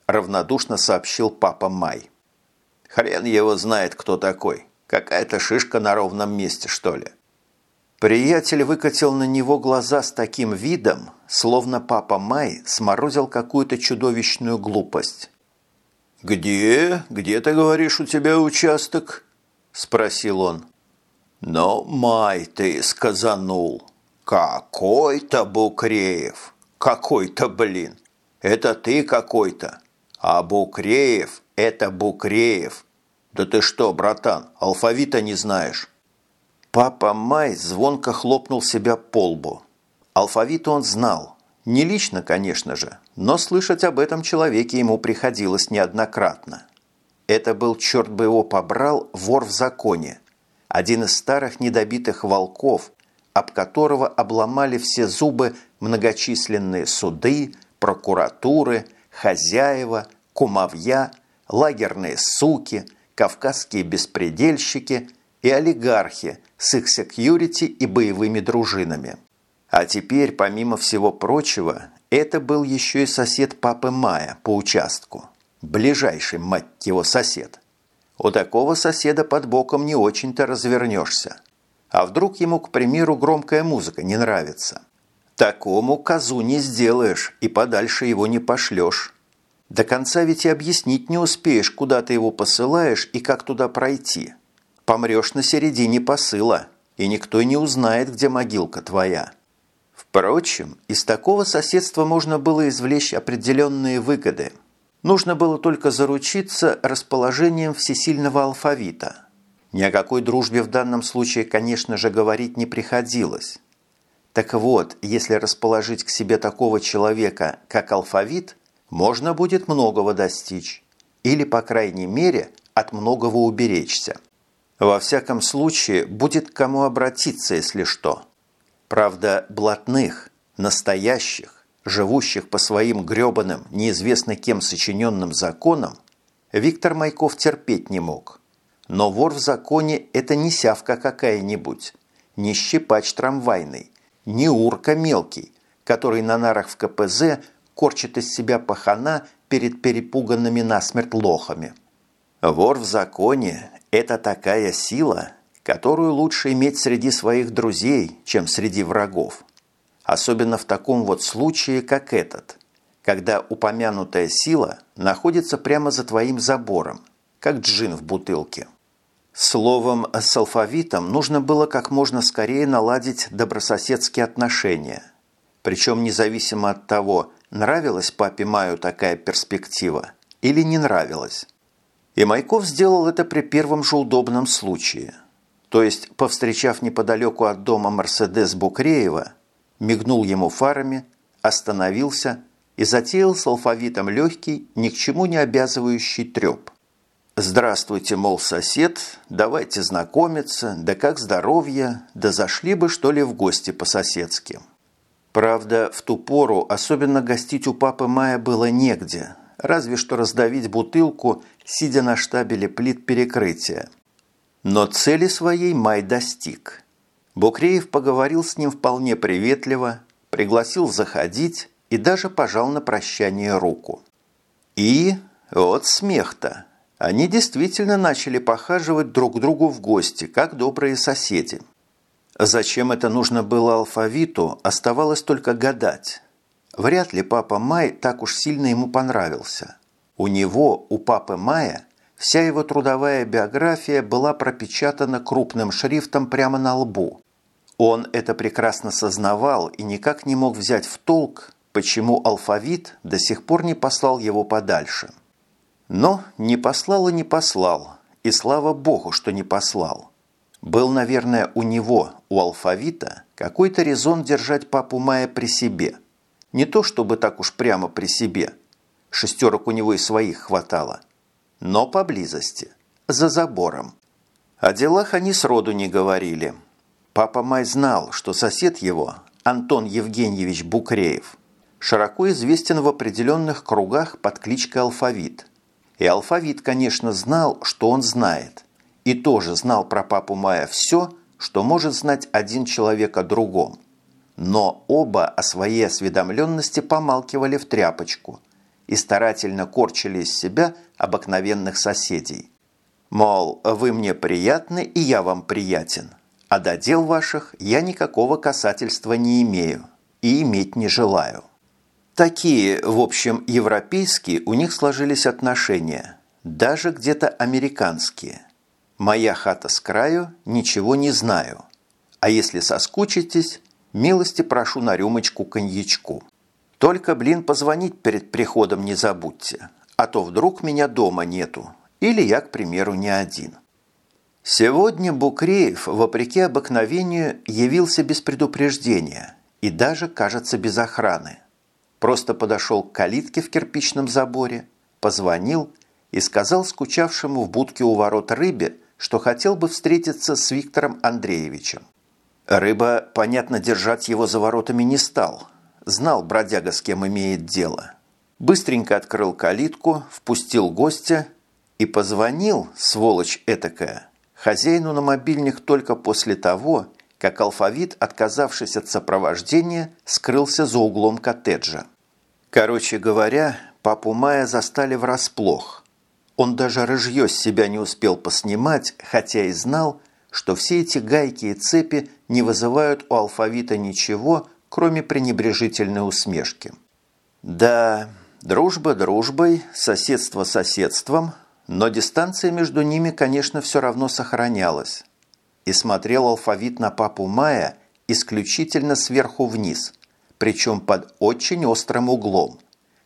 равнодушно сообщил папа Май. «Хрен его знает, кто такой. Какая-то шишка на ровном месте, что ли». Приятель выкатил на него глаза с таким видом, словно папа Май сморозил какую-то чудовищную глупость. «Где? Где, ты говоришь, у тебя участок?» – спросил он. «Но, Май, ты сказанул. Какой-то Букреев. Какой-то, блин. Это ты какой-то. А Букреев – это Букреев. Да ты что, братан, алфавита не знаешь? Папа Май звонко хлопнул себя по лбу. Алфавит он знал. Не лично, конечно же, но слышать об этом человеке ему приходилось неоднократно. Это был, черт бы его побрал, вор в законе. Один из старых недобитых волков, об которого обломали все зубы многочисленные суды, прокуратуры, хозяева, кумовья, лагерные суки, кавказские беспредельщики и олигархи с их секьюрити и боевыми дружинами. А теперь, помимо всего прочего, это был еще и сосед папы Мая по участку. Ближайший, мать его, сосед. У такого соседа под боком не очень-то развернешься. А вдруг ему, к примеру, громкая музыка не нравится? Такому козу не сделаешь и подальше его не пошлешь. До конца ведь и объяснить не успеешь, куда ты его посылаешь и как туда пройти. Помрешь на середине посыла, и никто не узнает, где могилка твоя. Впрочем, из такого соседства можно было извлечь определенные выгоды. Нужно было только заручиться расположением всесильного алфавита. Ни о какой дружбе в данном случае, конечно же, говорить не приходилось. Так вот, если расположить к себе такого человека, как алфавит, можно будет многого достичь. Или, по крайней мере, от многого уберечься. Во всяком случае, будет к кому обратиться, если что. Правда, блатных, настоящих, живущих по своим гребаным, неизвестно кем сочиненным законам, Виктор Майков терпеть не мог. Но вор в законе – это не сявка какая-нибудь, не щипач трамвайный, не урка мелкий, который на нарах в КПЗ корчит из себя пахана перед перепуганными насмерть лохами. Вор в законе – это такая сила, которую лучше иметь среди своих друзей, чем среди врагов. Особенно в таком вот случае, как этот, когда упомянутая сила находится прямо за твоим забором, как джин в бутылке. Словом, с алфавитом нужно было как можно скорее наладить добрососедские отношения. Причем независимо от того, нравилась папе Маю такая перспектива или не нравилась. И Майков сделал это при первом же удобном случае – то есть, повстречав неподалеку от дома Мерседес Букреева, мигнул ему фарами, остановился и затеял с алфавитом легкий, ни к чему не обязывающий треп. «Здравствуйте, мол, сосед, давайте знакомиться, да как здоровье, да зашли бы, что ли, в гости по-соседски». Правда, в ту пору особенно гостить у папы Мая было негде, разве что раздавить бутылку, сидя на штабеле плит перекрытия – но цели своей Май достиг. Букреев поговорил с ним вполне приветливо, пригласил заходить и даже пожал на прощание руку. И вот смех-то. Они действительно начали похаживать друг другу в гости, как добрые соседи. Зачем это нужно было алфавиту, оставалось только гадать. Вряд ли папа Май так уж сильно ему понравился. У него, у папы Мая, Вся его трудовая биография была пропечатана крупным шрифтом прямо на лбу. Он это прекрасно сознавал и никак не мог взять в толк, почему алфавит до сих пор не послал его подальше. Но не послал и не послал, и слава богу, что не послал. Был, наверное, у него, у алфавита, какой-то резон держать папу Мая при себе. Не то чтобы так уж прямо при себе. Шестерок у него и своих хватало но поблизости, за забором. О делах они сроду не говорили. Папа Май знал, что сосед его, Антон Евгеньевич Букреев, широко известен в определенных кругах под кличкой Алфавит. И Алфавит, конечно, знал, что он знает. И тоже знал про папу Мая все, что может знать один человек о другом. Но оба о своей осведомленности помалкивали в тряпочку и старательно корчили из себя – обыкновенных соседей. Мол, вы мне приятны, и я вам приятен, а до дел ваших я никакого касательства не имею и иметь не желаю. Такие, в общем, европейские у них сложились отношения, даже где-то американские. Моя хата с краю, ничего не знаю. А если соскучитесь, милости прошу на рюмочку коньячку. Только, блин, позвонить перед приходом не забудьте, а то вдруг меня дома нету, или я, к примеру, не один. Сегодня Букреев, вопреки обыкновению, явился без предупреждения и даже, кажется, без охраны. Просто подошел к калитке в кирпичном заборе, позвонил и сказал скучавшему в будке у ворот рыбе, что хотел бы встретиться с Виктором Андреевичем. Рыба, понятно, держать его за воротами не стал. Знал бродяга, с кем имеет дело. Быстренько открыл калитку, впустил гостя и позвонил, сволочь этакая, хозяину на мобильник только после того, как алфавит, отказавшись от сопровождения, скрылся за углом коттеджа. Короче говоря, папу Мая застали врасплох. Он даже рыжье с себя не успел поснимать, хотя и знал, что все эти гайки и цепи не вызывают у алфавита ничего, кроме пренебрежительной усмешки. Да, дружба дружбой, соседство соседством, но дистанция между ними, конечно, все равно сохранялась. И смотрел алфавит на папу Мая исключительно сверху вниз, причем под очень острым углом,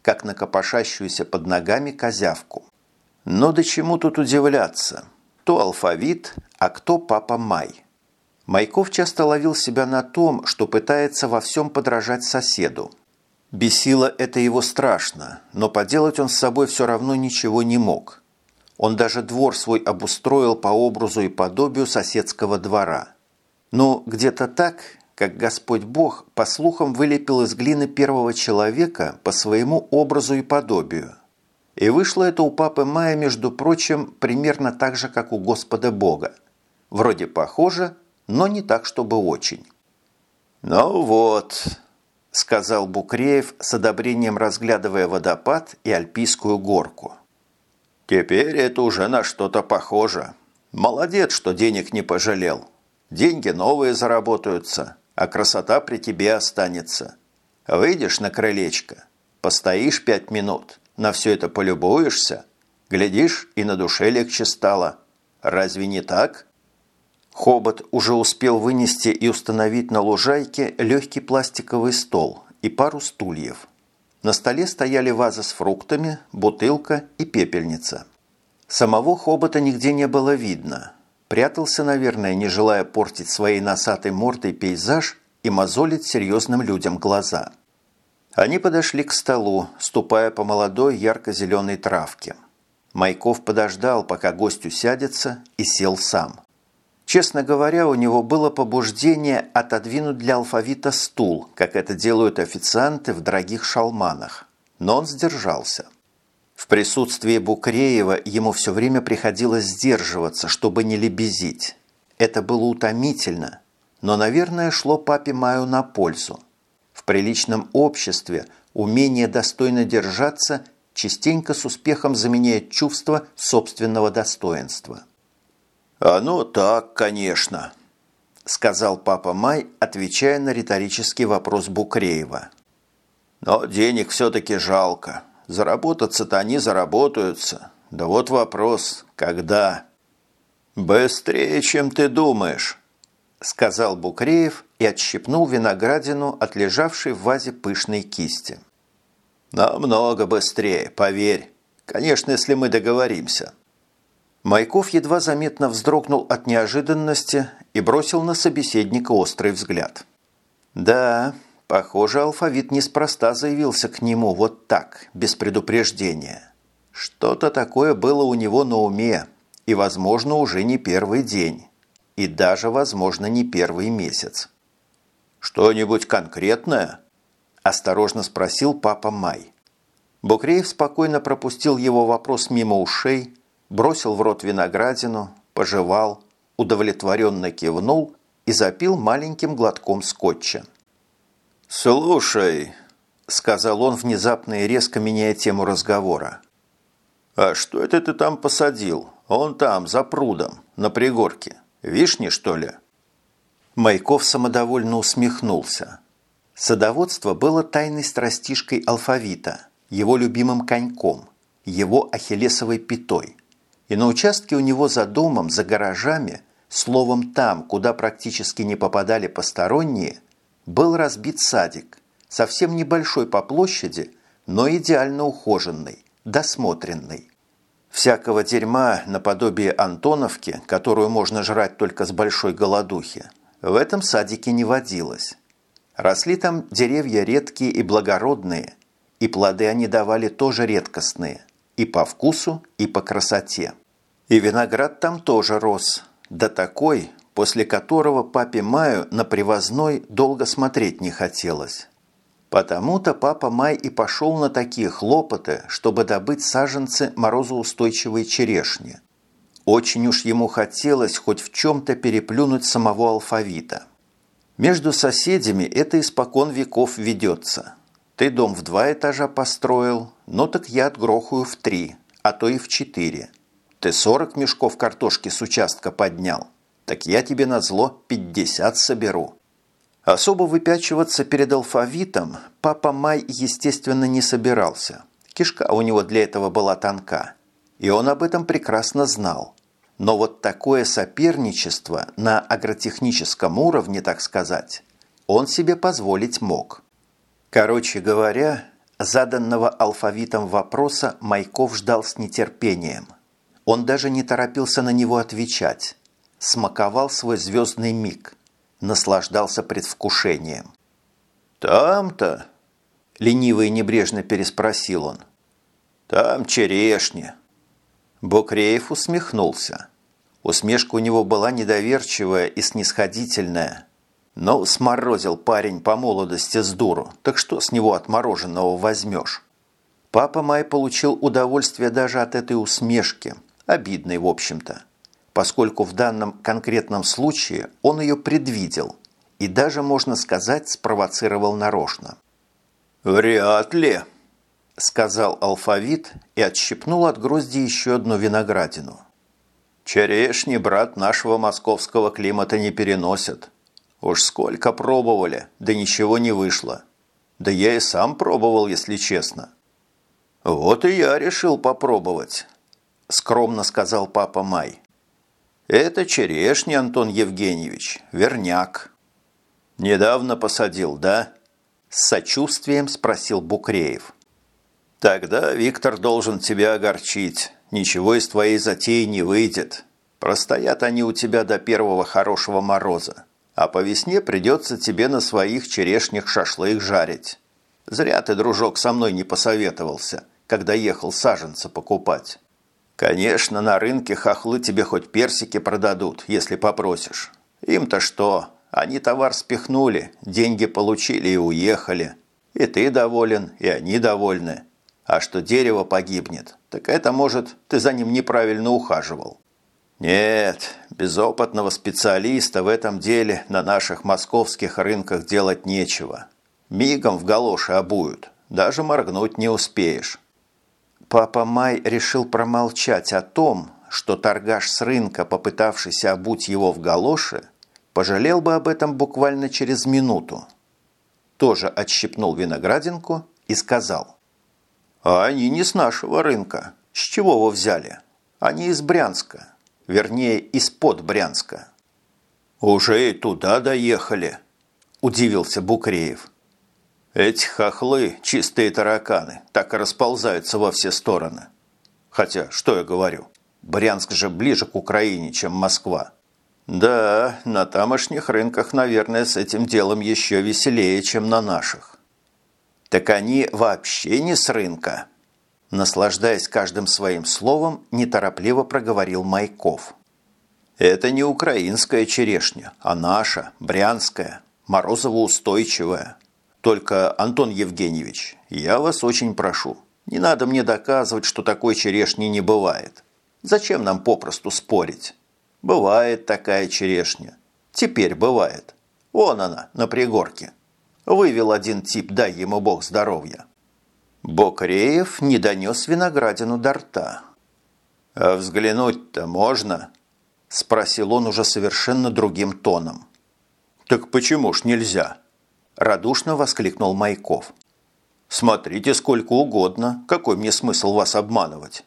как на копошащуюся под ногами козявку. Но до чему тут удивляться? То алфавит, а кто папа Май? Майков часто ловил себя на том, что пытается во всем подражать соседу. Бесило это его страшно, но поделать он с собой все равно ничего не мог. Он даже двор свой обустроил по образу и подобию соседского двора. Ну, где-то так, как Господь Бог, по слухам, вылепил из глины первого человека по своему образу и подобию. И вышло это у папы Мая, между прочим, примерно так же, как у Господа Бога. Вроде похоже, но не так, чтобы очень. «Ну вот», – сказал Букреев с одобрением разглядывая водопад и альпийскую горку. «Теперь это уже на что-то похоже. Молодец, что денег не пожалел. Деньги новые заработаются, а красота при тебе останется. Выйдешь на крылечко, постоишь пять минут, на все это полюбуешься, глядишь, и на душе легче стало. Разве не так?» Хобот уже успел вынести и установить на лужайке легкий пластиковый стол и пару стульев. На столе стояли ваза с фруктами, бутылка и пепельница. Самого хобота нигде не было видно. Прятался, наверное, не желая портить своей носатой мордой пейзаж и мозолить серьезным людям глаза. Они подошли к столу, ступая по молодой ярко-зеленой травке. Майков подождал, пока гость усядется, и сел сам. Честно говоря, у него было побуждение отодвинуть для алфавита стул, как это делают официанты в дорогих шалманах. Но он сдержался. В присутствии Букреева ему все время приходилось сдерживаться, чтобы не лебезить. Это было утомительно, но, наверное, шло папе Маю на пользу. В приличном обществе умение достойно держаться частенько с успехом заменяет чувство собственного достоинства. «Оно так, конечно», – сказал папа Май, отвечая на риторический вопрос Букреева. «Но денег все-таки жалко. Заработаться-то они заработаются. Да вот вопрос, когда?» «Быстрее, чем ты думаешь», – сказал Букреев и отщипнул виноградину от лежавшей в вазе пышной кисти. «Намного быстрее, поверь. Конечно, если мы договоримся». Майков едва заметно вздрогнул от неожиданности и бросил на собеседника острый взгляд. «Да, похоже, алфавит неспроста заявился к нему вот так, без предупреждения. Что-то такое было у него на уме, и, возможно, уже не первый день, и даже, возможно, не первый месяц». «Что-нибудь конкретное?» – осторожно спросил папа Май. Букреев спокойно пропустил его вопрос мимо ушей, бросил в рот виноградину, пожевал, удовлетворенно кивнул и запил маленьким глотком скотча. «Слушай», – сказал он, внезапно и резко меняя тему разговора, «а что это ты там посадил? Он там, за прудом, на пригорке. Вишни, что ли?» Майков самодовольно усмехнулся. Садоводство было тайной страстишкой алфавита, его любимым коньком, его ахиллесовой пятой – и на участке у него за домом, за гаражами, словом там, куда практически не попадали посторонние, был разбит садик, совсем небольшой по площади, но идеально ухоженный, досмотренный. Всякого дерьма наподобие Антоновки, которую можно жрать только с большой голодухи, в этом садике не водилось. Росли там деревья редкие и благородные, и плоды они давали тоже редкостные, и по вкусу, и по красоте. И виноград там тоже рос, да такой, после которого папе Маю на привозной долго смотреть не хотелось. Потому-то папа Май и пошел на такие хлопоты, чтобы добыть саженцы морозоустойчивой черешни. Очень уж ему хотелось хоть в чем-то переплюнуть самого алфавита. Между соседями это испокон веков ведется. Ты дом в два этажа построил, ну так я отгрохаю в три, а то и в четыре. Ты сорок мешков картошки с участка поднял, так я тебе на зло пятьдесят соберу. Особо выпячиваться перед алфавитом папа Май, естественно, не собирался. Кишка у него для этого была тонка, и он об этом прекрасно знал. Но вот такое соперничество на агротехническом уровне, так сказать, он себе позволить мог. Короче говоря, заданного алфавитом вопроса Майков ждал с нетерпением. Он даже не торопился на него отвечать. Смаковал свой звездный миг – наслаждался предвкушением. «Там-то?» – лениво и небрежно переспросил он. «Там черешня». Бокреев усмехнулся. Усмешка у него была недоверчивая и снисходительная. Но сморозил парень по молодости с дуру, так что с него отмороженного возьмешь? Папа Май получил удовольствие даже от этой усмешки, обидной в общем-то поскольку в данном конкретном случае он ее предвидел и даже, можно сказать, спровоцировал нарочно. «Вряд ли», – сказал алфавит и отщипнул от грозди еще одну виноградину. «Черешни, брат, нашего московского климата не переносят. Уж сколько пробовали, да ничего не вышло. Да я и сам пробовал, если честно». «Вот и я решил попробовать», – скромно сказал папа Май. Это черешня, Антон Евгеньевич, верняк. Недавно посадил, да? С сочувствием спросил Букреев. Тогда Виктор должен тебя огорчить. Ничего из твоей затеи не выйдет. Простоят они у тебя до первого хорошего мороза. А по весне придется тебе на своих черешнях шашлык жарить. Зря ты, дружок, со мной не посоветовался, когда ехал саженца покупать. Конечно, на рынке хохлы тебе хоть персики продадут, если попросишь. Им-то что? Они товар спихнули, деньги получили и уехали. И ты доволен, и они довольны. А что дерево погибнет, так это, может, ты за ним неправильно ухаживал. Нет, без опытного специалиста в этом деле на наших московских рынках делать нечего. Мигом в галоши обуют, даже моргнуть не успеешь. Папа Май решил промолчать о том, что торгаш с рынка, попытавшийся обуть его в галоши, пожалел бы об этом буквально через минуту. Тоже отщипнул виноградинку и сказал. «А они не с нашего рынка. С чего вы взяли? Они из Брянска. Вернее, из-под Брянска». «Уже и туда доехали», – удивился Букреев. Эти хохлы, чистые тараканы, так и расползаются во все стороны. Хотя, что я говорю, Брянск же ближе к Украине, чем Москва. Да, на тамошних рынках, наверное, с этим делом еще веселее, чем на наших. Так они вообще не с рынка. Наслаждаясь каждым своим словом, неторопливо проговорил Майков. Это не украинская черешня, а наша, брянская, морозово-устойчивая. Только, Антон Евгеньевич, я вас очень прошу, не надо мне доказывать, что такой черешни не бывает. Зачем нам попросту спорить? Бывает такая черешня. Теперь бывает. Вон она, на пригорке. Вывел один тип, дай ему бог здоровья. Бокреев не донес виноградину до рта. «А взглянуть-то можно?» – спросил он уже совершенно другим тоном. «Так почему ж нельзя?» Радушно воскликнул Майков. «Смотрите сколько угодно, какой мне смысл вас обманывать?»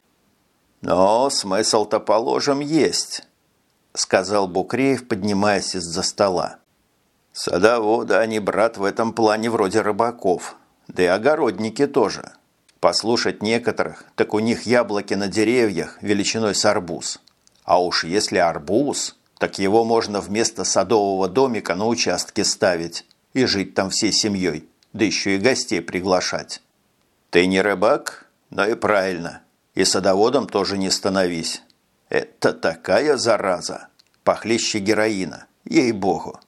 «Но смысл-то, положим, есть», – сказал Букреев, поднимаясь из-за стола. «Садоводы, они, брат, в этом плане вроде рыбаков, да и огородники тоже. Послушать некоторых, так у них яблоки на деревьях величиной с арбуз. А уж если арбуз, так его можно вместо садового домика на участке ставить и жить там всей семьей, да еще и гостей приглашать. Ты не рыбак? Ну и правильно. И садоводом тоже не становись. Это такая зараза. Похлеще героина. Ей-богу.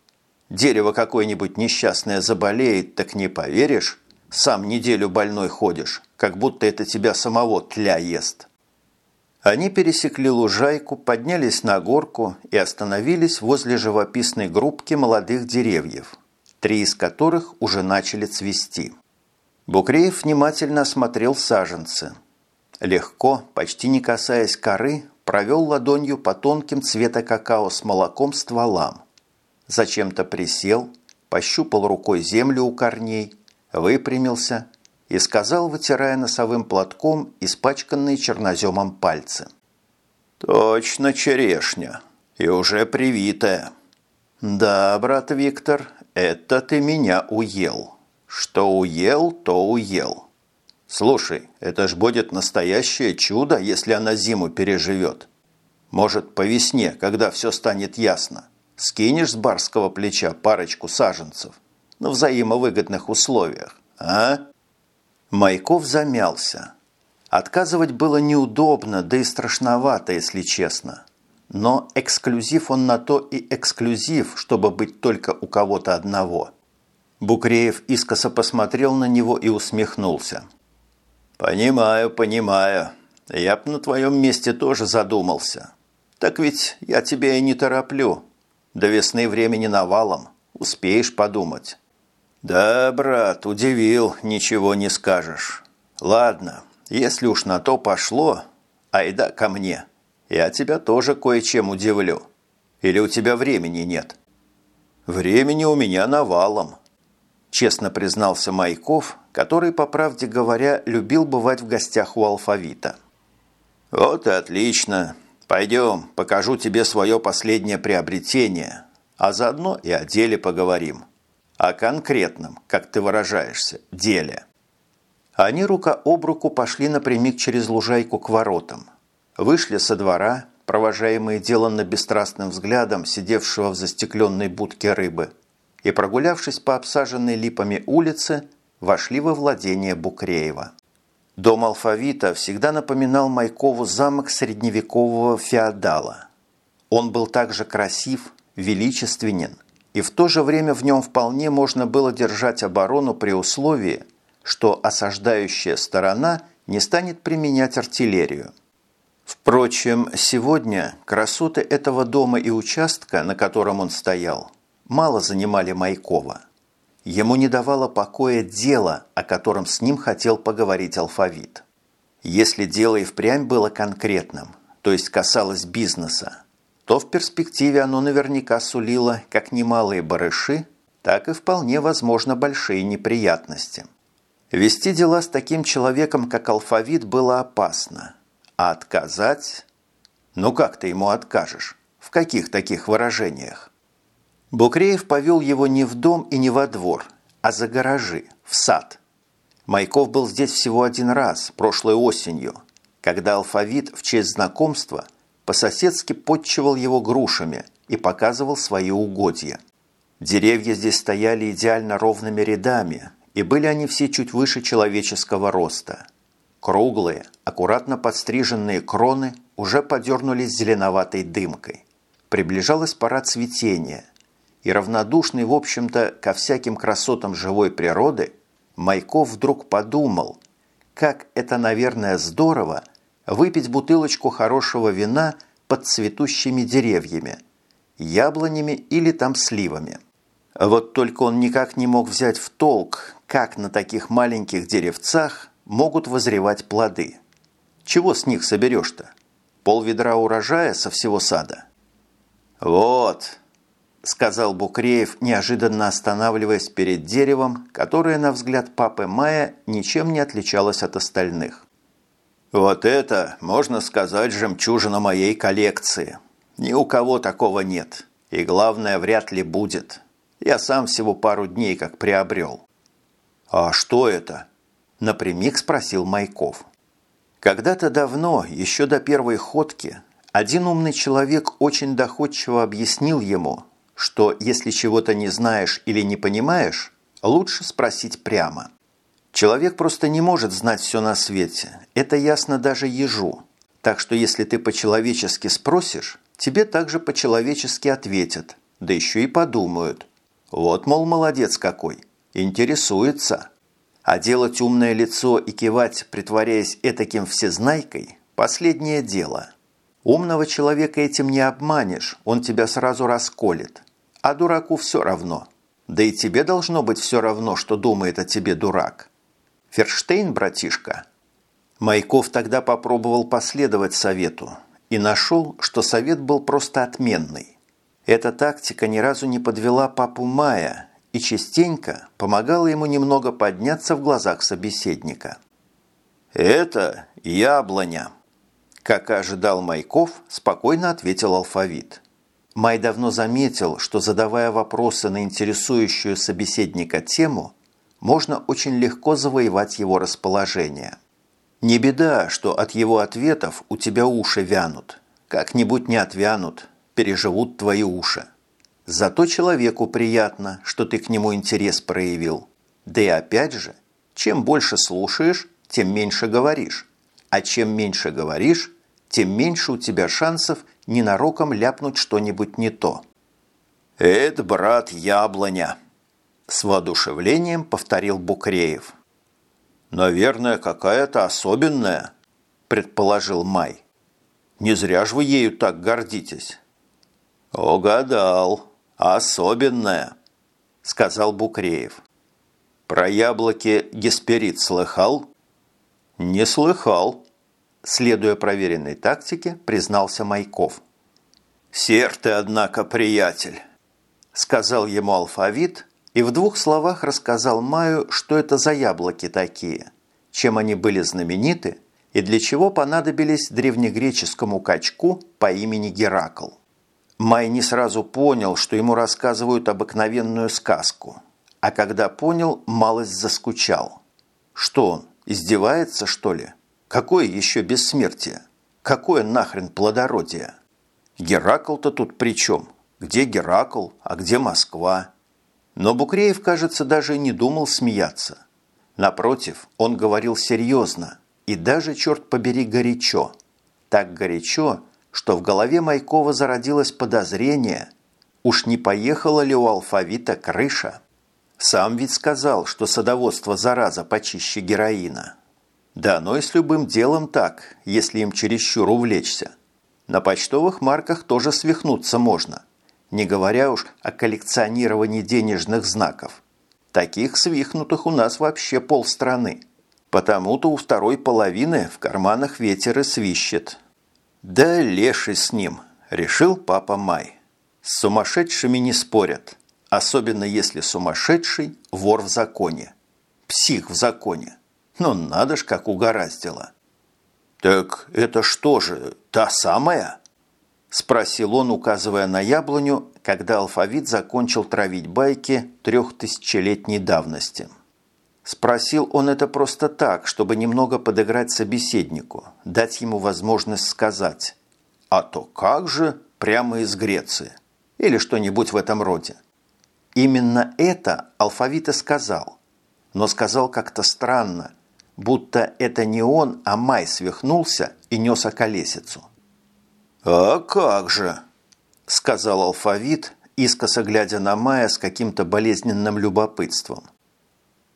Дерево какое-нибудь несчастное заболеет, так не поверишь, сам неделю больной ходишь, как будто это тебя самого тля ест. Они пересекли лужайку, поднялись на горку и остановились возле живописной группки молодых деревьев, три из которых уже начали цвести. Букреев внимательно осмотрел саженцы. Легко, почти не касаясь коры, провел ладонью по тонким цвета какао с молоком стволам. Зачем-то присел, пощупал рукой землю у корней, выпрямился и сказал, вытирая носовым платком испачканные черноземом пальцы. «Точно черешня. И уже привитая. Да, брат Виктор, это ты меня уел. Что уел, то уел. Слушай, это ж будет настоящее чудо, если она зиму переживет. Может, по весне, когда все станет ясно, скинешь с барского плеча парочку саженцев на взаимовыгодных условиях, а?» Майков замялся. Отказывать было неудобно, да и страшновато, если честно. Но эксклюзив он на то и эксклюзив, чтобы быть только у кого-то одного. Букреев искоса посмотрел на него и усмехнулся. «Понимаю, понимаю. Я б на твоем месте тоже задумался. Так ведь я тебя и не тороплю. До весны времени навалом. Успеешь подумать». «Да, брат, удивил, ничего не скажешь. Ладно, если уж на то пошло, айда ко мне. Я тебя тоже кое-чем удивлю. Или у тебя времени нет?» «Времени у меня навалом», – честно признался Майков, который, по правде говоря, любил бывать в гостях у алфавита. «Вот и отлично. Пойдем, покажу тебе свое последнее приобретение, а заодно и о деле поговорим» о конкретном, как ты выражаешься, деле. Они рука об руку пошли напрямик через лужайку к воротам. Вышли со двора, провожаемые деланно-бесстрастным взглядом сидевшего в застекленной будке рыбы, и, прогулявшись по обсаженной липами улице, вошли во владение Букреева. Дом алфавита всегда напоминал Майкову замок средневекового феодала. Он был также красив, величественен – и в то же время в нем вполне можно было держать оборону при условии, что осаждающая сторона не станет применять артиллерию. Впрочем, сегодня красоты этого дома и участка, на котором он стоял, мало занимали Майкова. Ему не давало покоя дело, о котором с ним хотел поговорить алфавит. Если дело и впрямь было конкретным, то есть касалось бизнеса, то в перспективе оно наверняка сулило как немалые барыши, так и вполне возможно большие неприятности. Вести дела с таким человеком, как алфавит, было опасно. Отказать? Ну как ты ему откажешь? В каких таких выражениях? Букреев повел его не в дом и не во двор, а за гаражи, в сад. Майков был здесь всего один раз, прошлой осенью, когда алфавит в честь знакомства – по-соседски подчивал его грушами и показывал свои угодья. Деревья здесь стояли идеально ровными рядами, и были они все чуть выше человеческого роста. Круглые, аккуратно подстриженные кроны уже подернулись зеленоватой дымкой. Приближалась пора цветения, и равнодушный, в общем-то, ко всяким красотам живой природы, Майков вдруг подумал, как это, наверное, здорово – выпить бутылочку хорошего вина под цветущими деревьями, яблонями или там сливами. Вот только он никак не мог взять в толк, как на таких маленьких деревцах могут возревать плоды. Чего с них соберешь-то? Пол ведра урожая со всего сада? «Вот», – сказал Букреев, неожиданно останавливаясь перед деревом, которое, на взгляд папы Мая, ничем не отличалось от остальных. Вот это, можно сказать, жемчужина моей коллекции. Ни у кого такого нет. И главное, вряд ли будет. Я сам всего пару дней как приобрел. А что это? – напрямик спросил Майков. Когда-то давно, еще до первой ходки, один умный человек очень доходчиво объяснил ему, что если чего-то не знаешь или не понимаешь, лучше спросить прямо. Человек просто не может знать все на свете, это ясно даже ежу. Так что если ты по-человечески спросишь, тебе также по-человечески ответят, да еще и подумают. Вот, мол, молодец какой, интересуется. А делать умное лицо и кивать, притворяясь этаким всезнайкой – последнее дело. Умного человека этим не обманешь, он тебя сразу расколет. А дураку все равно. Да и тебе должно быть все равно, что думает о тебе дурак. Ферштейн, братишка. Майков тогда попробовал последовать совету и нашел, что совет был просто отменный. Эта тактика ни разу не подвела папу Мая и частенько помогала ему немного подняться в глазах собеседника. «Это яблоня», – как ожидал Майков, спокойно ответил алфавит. Май давно заметил, что задавая вопросы на интересующую собеседника тему, можно очень легко завоевать его расположение. Не беда, что от его ответов у тебя уши вянут. Как-нибудь не отвянут, переживут твои уши. Зато человеку приятно, что ты к нему интерес проявил. Да и опять же, чем больше слушаешь, тем меньше говоришь. А чем меньше говоришь, тем меньше у тебя шансов ненароком ляпнуть что-нибудь не то. «Это, брат, яблоня!» С воодушевлением повторил Букреев. «Наверное, какая-то особенная», предположил Май. «Не зря же вы ею так гордитесь». «Угадал», «Особенная», – сказал Букреев. «Про яблоки Гесперид слыхал?» «Не слыхал», – следуя проверенной тактике, признался Майков. «Сер ты, однако, приятель», – сказал ему алфавит и в двух словах рассказал Маю, что это за яблоки такие, чем они были знамениты и для чего понадобились древнегреческому качку по имени Геракл. Май не сразу понял, что ему рассказывают обыкновенную сказку. А когда понял, малость заскучал. Что он, издевается, что ли? Какое еще бессмертие? Какое нахрен плодородие? Геракл-то тут при чем? Где Геракл, а где Москва? Но Букреев, кажется, даже не думал смеяться. Напротив, он говорил серьезно и даже, черт побери, горячо. Так горячо, что в голове Майкова зародилось подозрение, уж не поехала ли у алфавита крыша. Сам ведь сказал, что садоводство зараза почище героина. Да, но и с любым делом так, если им чересчур увлечься. На почтовых марках тоже свихнуться можно, не говоря уж о коллекционировании денежных знаков. Таких свихнутых у нас вообще полстраны. Потому-то у второй половины в карманах ветер и свищет, «Да леший с ним», – решил папа Май. «С сумасшедшими не спорят, особенно если сумасшедший – вор в законе, псих в законе. Ну надо ж, как угораздило». «Так это что же, та самая?» – спросил он, указывая на яблоню, когда алфавит закончил травить байки трехтысячелетней давности. Спросил он это просто так, чтобы немного подыграть собеседнику, дать ему возможность сказать «А то как же прямо из Греции» или что-нибудь в этом роде. Именно это алфавит и сказал, но сказал как-то странно, будто это не он, а Май свихнулся и нес околесицу. «А как же?» – сказал алфавит, искоса глядя на Мая с каким-то болезненным любопытством –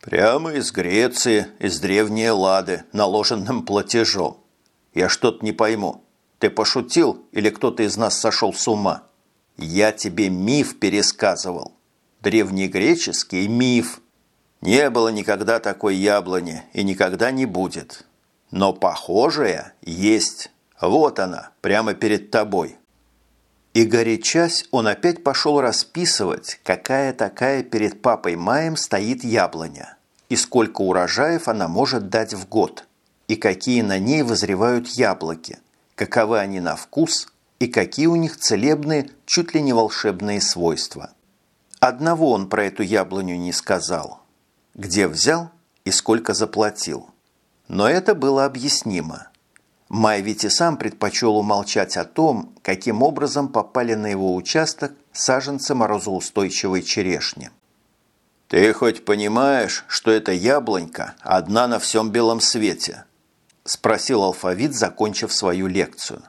Прямо из Греции, из древней Лады, наложенным платежом. Я что-то не пойму. Ты пошутил или кто-то из нас сошел с ума? Я тебе миф пересказывал. Древнегреческий миф. Не было никогда такой яблони и никогда не будет. Но похожая есть. Вот она, прямо перед тобой. И горячась, он опять пошел расписывать, какая такая перед папой Маем стоит яблоня, и сколько урожаев она может дать в год, и какие на ней вызревают яблоки, каковы они на вкус и какие у них целебные, чуть ли не волшебные свойства. Одного он про эту яблоню не сказал. Где взял, и сколько заплатил. Но это было объяснимо. Май ведь и сам предпочел умолчать о том, каким образом попали на его участок саженцы морозоустойчивой черешни. «Ты хоть понимаешь, что эта яблонька одна на всем белом свете?» – спросил алфавит, закончив свою лекцию.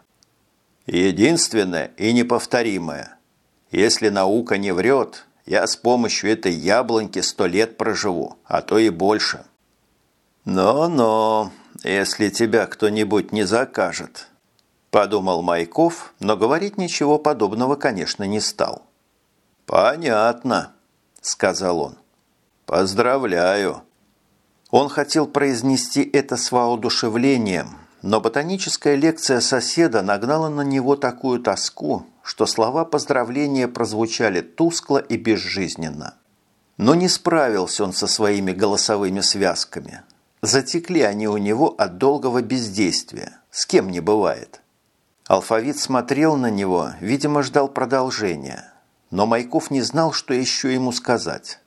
«Единственное и неповторимое. Если наука не врет, я с помощью этой яблоньки сто лет проживу, а то и больше». «Но-но, если тебя кто-нибудь не закажет», – подумал Майков, но говорить ничего подобного, конечно, не стал. «Понятно», – сказал он. «Поздравляю». Он хотел произнести это с воодушевлением, но ботаническая лекция соседа нагнала на него такую тоску, что слова поздравления прозвучали тускло и безжизненно. Но не справился он со своими голосовыми связками. Затекли они у него от долгого бездействия, с кем не бывает. Алфавит смотрел на него, видимо, ждал продолжения, но Майков не знал, что еще ему сказать.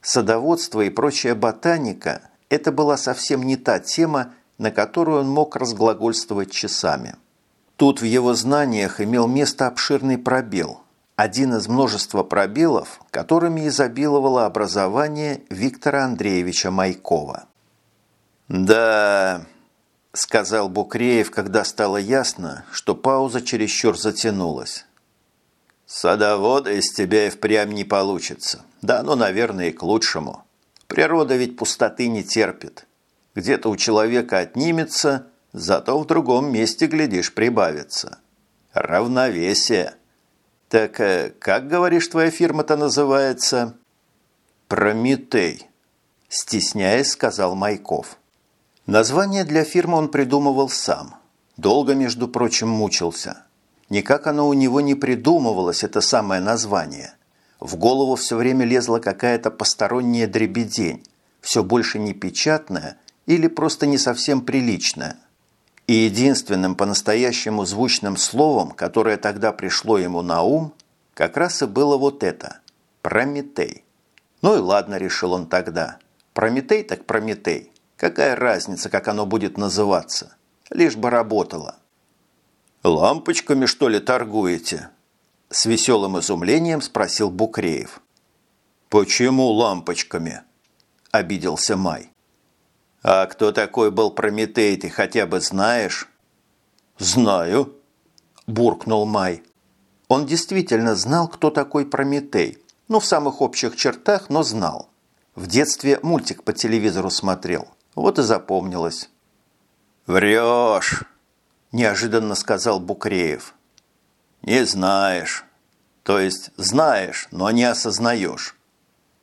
Садоводство и прочая ботаника – это была совсем не та тема, на которую он мог разглагольствовать часами. Тут в его знаниях имел место обширный пробел, один из множества пробелов, которыми изобиловало образование Виктора Андреевича Майкова. «Да», – сказал Букреев, когда стало ясно, что пауза чересчур затянулась. «Садовода из тебя и впрямь не получится. Да, ну, наверное, и к лучшему. Природа ведь пустоты не терпит. Где-то у человека отнимется, зато в другом месте, глядишь, прибавится. Равновесие. Так э, как, говоришь, твоя фирма-то называется?» «Прометей», – стесняясь, сказал Майков. Название для фирмы он придумывал сам. Долго, между прочим, мучился. Никак оно у него не придумывалось, это самое название. В голову все время лезла какая-то посторонняя дребедень, все больше непечатная или просто не совсем приличная. И единственным по-настоящему звучным словом, которое тогда пришло ему на ум, как раз и было вот это – Прометей. Ну и ладно, решил он тогда. Прометей так Прометей. Какая разница, как оно будет называться? Лишь бы работало. «Лампочками, что ли, торгуете?» С веселым изумлением спросил Букреев. «Почему лампочками?» – обиделся Май. «А кто такой был Прометей, ты хотя бы знаешь?» «Знаю», – буркнул Май. Он действительно знал, кто такой Прометей. Ну, в самых общих чертах, но знал. В детстве мультик по телевизору смотрел. Вот и запомнилось. «Врешь!» – неожиданно сказал Букреев. «Не знаешь. То есть знаешь, но не осознаешь.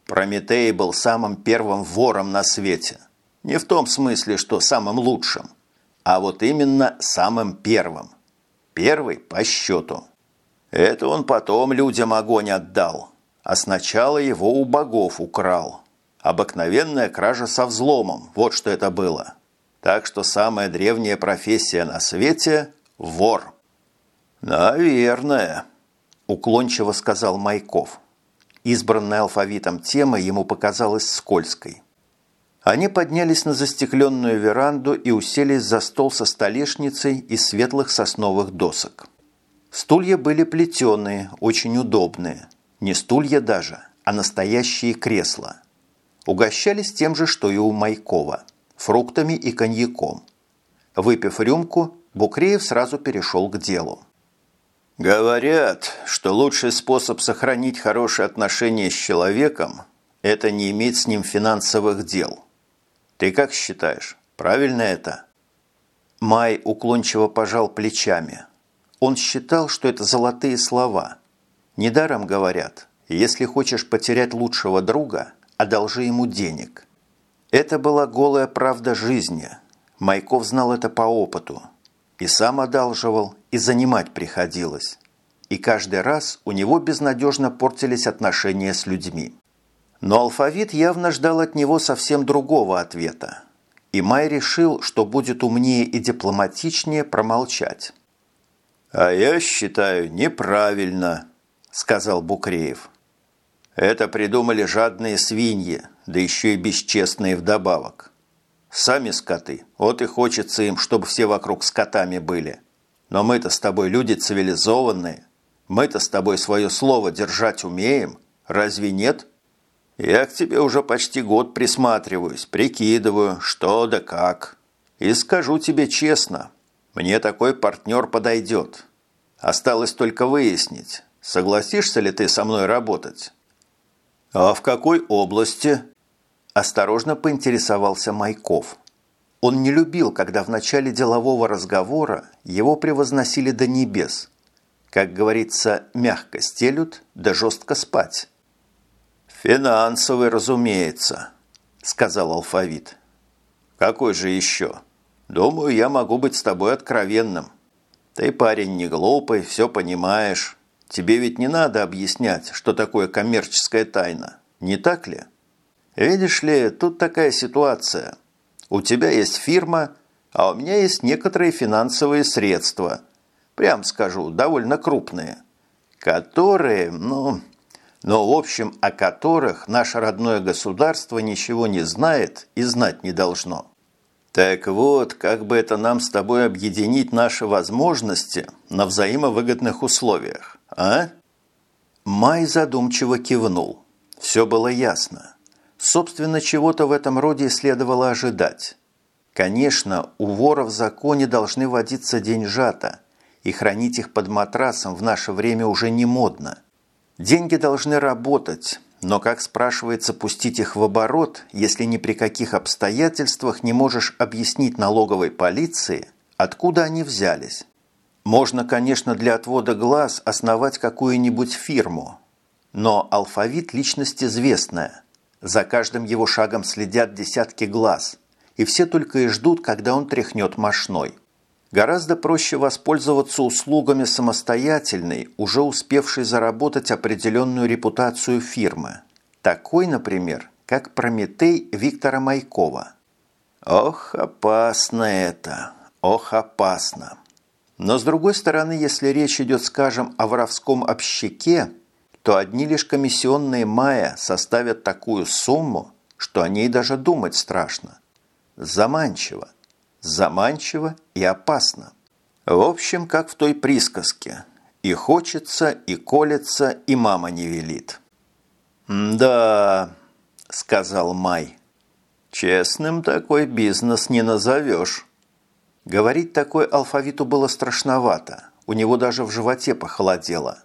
Прометей был самым первым вором на свете. Не в том смысле, что самым лучшим, а вот именно самым первым. Первый по счету. Это он потом людям огонь отдал, а сначала его у богов украл. Обыкновенная кража со взломом, вот что это было. Так что самая древняя профессия на свете – вор. «Наверное», – уклончиво сказал Майков. Избранная алфавитом тема ему показалась скользкой. Они поднялись на застекленную веранду и уселись за стол со столешницей из светлых сосновых досок. Стулья были плетеные, очень удобные. Не стулья даже, а настоящие кресла – Угощались тем же, что и у Майкова – фруктами и коньяком. Выпив рюмку, Букреев сразу перешел к делу. «Говорят, что лучший способ сохранить хорошие отношения с человеком – это не иметь с ним финансовых дел. Ты как считаешь, правильно это?» Май уклончиво пожал плечами. Он считал, что это золотые слова. Недаром говорят, если хочешь потерять лучшего друга – одолжи ему денег. Это была голая правда жизни. Майков знал это по опыту. И сам одалживал, и занимать приходилось. И каждый раз у него безнадежно портились отношения с людьми. Но алфавит явно ждал от него совсем другого ответа. И Май решил, что будет умнее и дипломатичнее промолчать. «А я считаю неправильно», – сказал Букреев. Это придумали жадные свиньи, да еще и бесчестные вдобавок. Сами скоты, вот и хочется им, чтобы все вокруг скотами были. Но мы-то с тобой люди цивилизованные. Мы-то с тобой свое слово держать умеем. Разве нет? Я к тебе уже почти год присматриваюсь, прикидываю, что да как. И скажу тебе честно, мне такой партнер подойдет. Осталось только выяснить, согласишься ли ты со мной работать. «А в какой области?» – осторожно поинтересовался Майков. Он не любил, когда в начале делового разговора его превозносили до небес. Как говорится, мягко стелют, да жестко спать. «Финансовый, разумеется», – сказал алфавит. «Какой же еще? Думаю, я могу быть с тобой откровенным. Ты парень не глупый, все понимаешь». Тебе ведь не надо объяснять, что такое коммерческая тайна, не так ли? Видишь ли, тут такая ситуация. У тебя есть фирма, а у меня есть некоторые финансовые средства, прям скажу, довольно крупные, которые, ну, но в общем, о которых наше родное государство ничего не знает и знать не должно. Так вот, как бы это нам с тобой объединить наши возможности на взаимовыгодных условиях? А?» Май задумчиво кивнул. Все было ясно. Собственно, чего-то в этом роде следовало ожидать. Конечно, у вора в законе должны водиться деньжата, и хранить их под матрасом в наше время уже не модно. Деньги должны работать, но как спрашивается пустить их в оборот, если ни при каких обстоятельствах не можешь объяснить налоговой полиции, откуда они взялись? Можно, конечно, для отвода глаз основать какую-нибудь фирму, но алфавит – личность известная. За каждым его шагом следят десятки глаз, и все только и ждут, когда он тряхнет мошной. Гораздо проще воспользоваться услугами самостоятельной, уже успевшей заработать определенную репутацию фирмы. Такой, например, как Прометей Виктора Майкова. Ох, опасно это, ох, опасно. Но с другой стороны, если речь идет, скажем, о воровском общаке, то одни лишь комиссионные мая составят такую сумму, что о ней даже думать страшно. Заманчиво. Заманчиво и опасно. В общем, как в той присказке. И хочется, и колется, и мама не велит. «Да», – сказал Май, – «честным такой бизнес не назовешь». Говорить такой алфавиту было страшновато, у него даже в животе похолодело.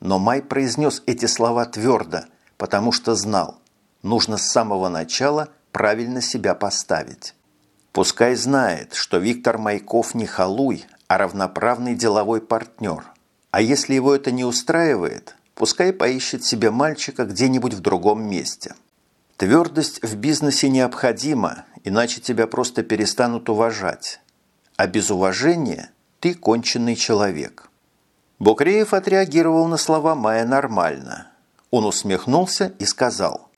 Но Май произнес эти слова твердо, потому что знал, нужно с самого начала правильно себя поставить. Пускай знает, что Виктор Майков не халуй, а равноправный деловой партнер. А если его это не устраивает, пускай поищет себе мальчика где-нибудь в другом месте. Твердость в бизнесе необходима, иначе тебя просто перестанут уважать а без уважения ты конченый человек. Букреев отреагировал на слова Майя нормально. Он усмехнулся и сказал,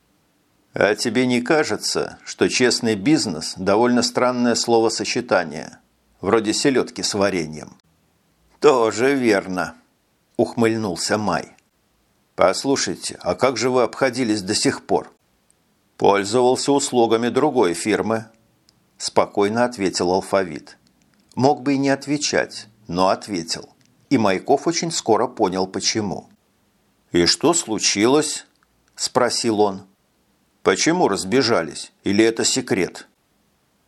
«А тебе не кажется, что честный бизнес – довольно странное словосочетание, вроде селедки с вареньем?» «Тоже верно», – ухмыльнулся Май. «Послушайте, а как же вы обходились до сих пор?» «Пользовался услугами другой фирмы», – спокойно ответил алфавит. Мог бы и не отвечать, но ответил. И Майков очень скоро понял, почему. «И что случилось?» – спросил он. «Почему разбежались? Или это секрет?»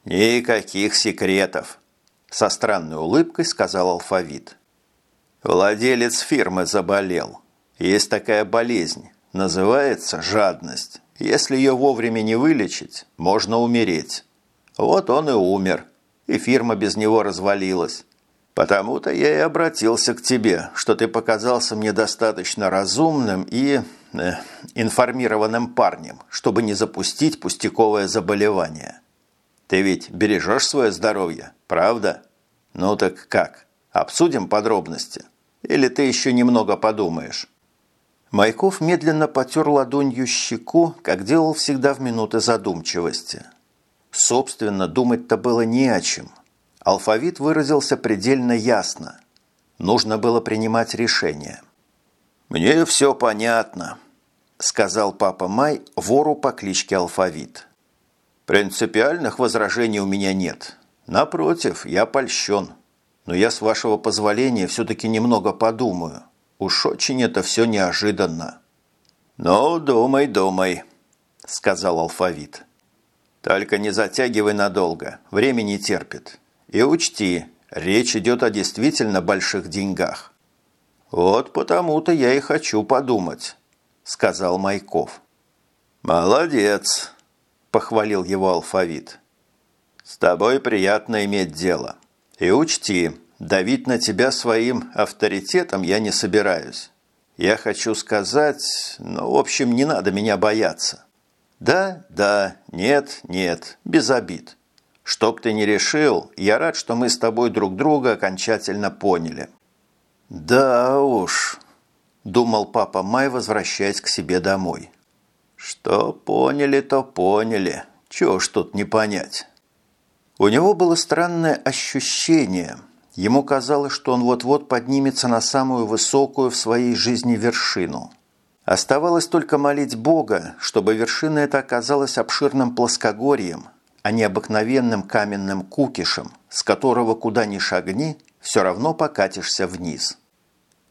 «Никаких секретов», – со странной улыбкой сказал алфавит. «Владелец фирмы заболел. Есть такая болезнь. Называется жадность. Если ее вовремя не вылечить, можно умереть. Вот он и умер, и фирма без него развалилась. Потому-то я и обратился к тебе, что ты показался мне достаточно разумным и э, информированным парнем, чтобы не запустить пустяковое заболевание. Ты ведь бережешь свое здоровье, правда? Ну так как? Обсудим подробности? Или ты еще немного подумаешь?» Майков медленно потер ладонью щеку, как делал всегда в минуты задумчивости – Собственно, думать-то было не о чем. Алфавит выразился предельно ясно. Нужно было принимать решение. «Мне все понятно», – сказал папа Май вору по кличке Алфавит. «Принципиальных возражений у меня нет. Напротив, я польщен. Но я, с вашего позволения, все-таки немного подумаю. Уж очень это все неожиданно». «Ну, думай, думай», – сказал Алфавит. «Только не затягивай надолго, время не терпит. И учти, речь идет о действительно больших деньгах». «Вот потому-то я и хочу подумать» сказал Майков. «Молодец!» – похвалил его алфавит. «С тобой приятно иметь дело. И учти, давить на тебя своим авторитетом я не собираюсь. Я хочу сказать, ну, в общем, не надо меня бояться. Да, да, нет, нет, без обид. Чтоб ты не решил, я рад, что мы с тобой друг друга окончательно поняли». «Да уж», думал папа Май, возвращаясь к себе домой. Что поняли, то поняли. Чего ж тут не понять? У него было странное ощущение. Ему казалось, что он вот-вот поднимется на самую высокую в своей жизни вершину. Оставалось только молить Бога, чтобы вершина эта оказалась обширным плоскогорьем, а не обыкновенным каменным кукишем, с которого куда ни шагни, все равно покатишься вниз.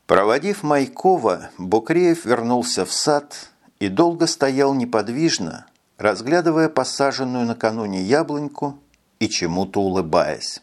Проводив Майкова, Букреев вернулся в сад и долго стоял неподвижно, разглядывая посаженную накануне яблоньку и чему-то улыбаясь.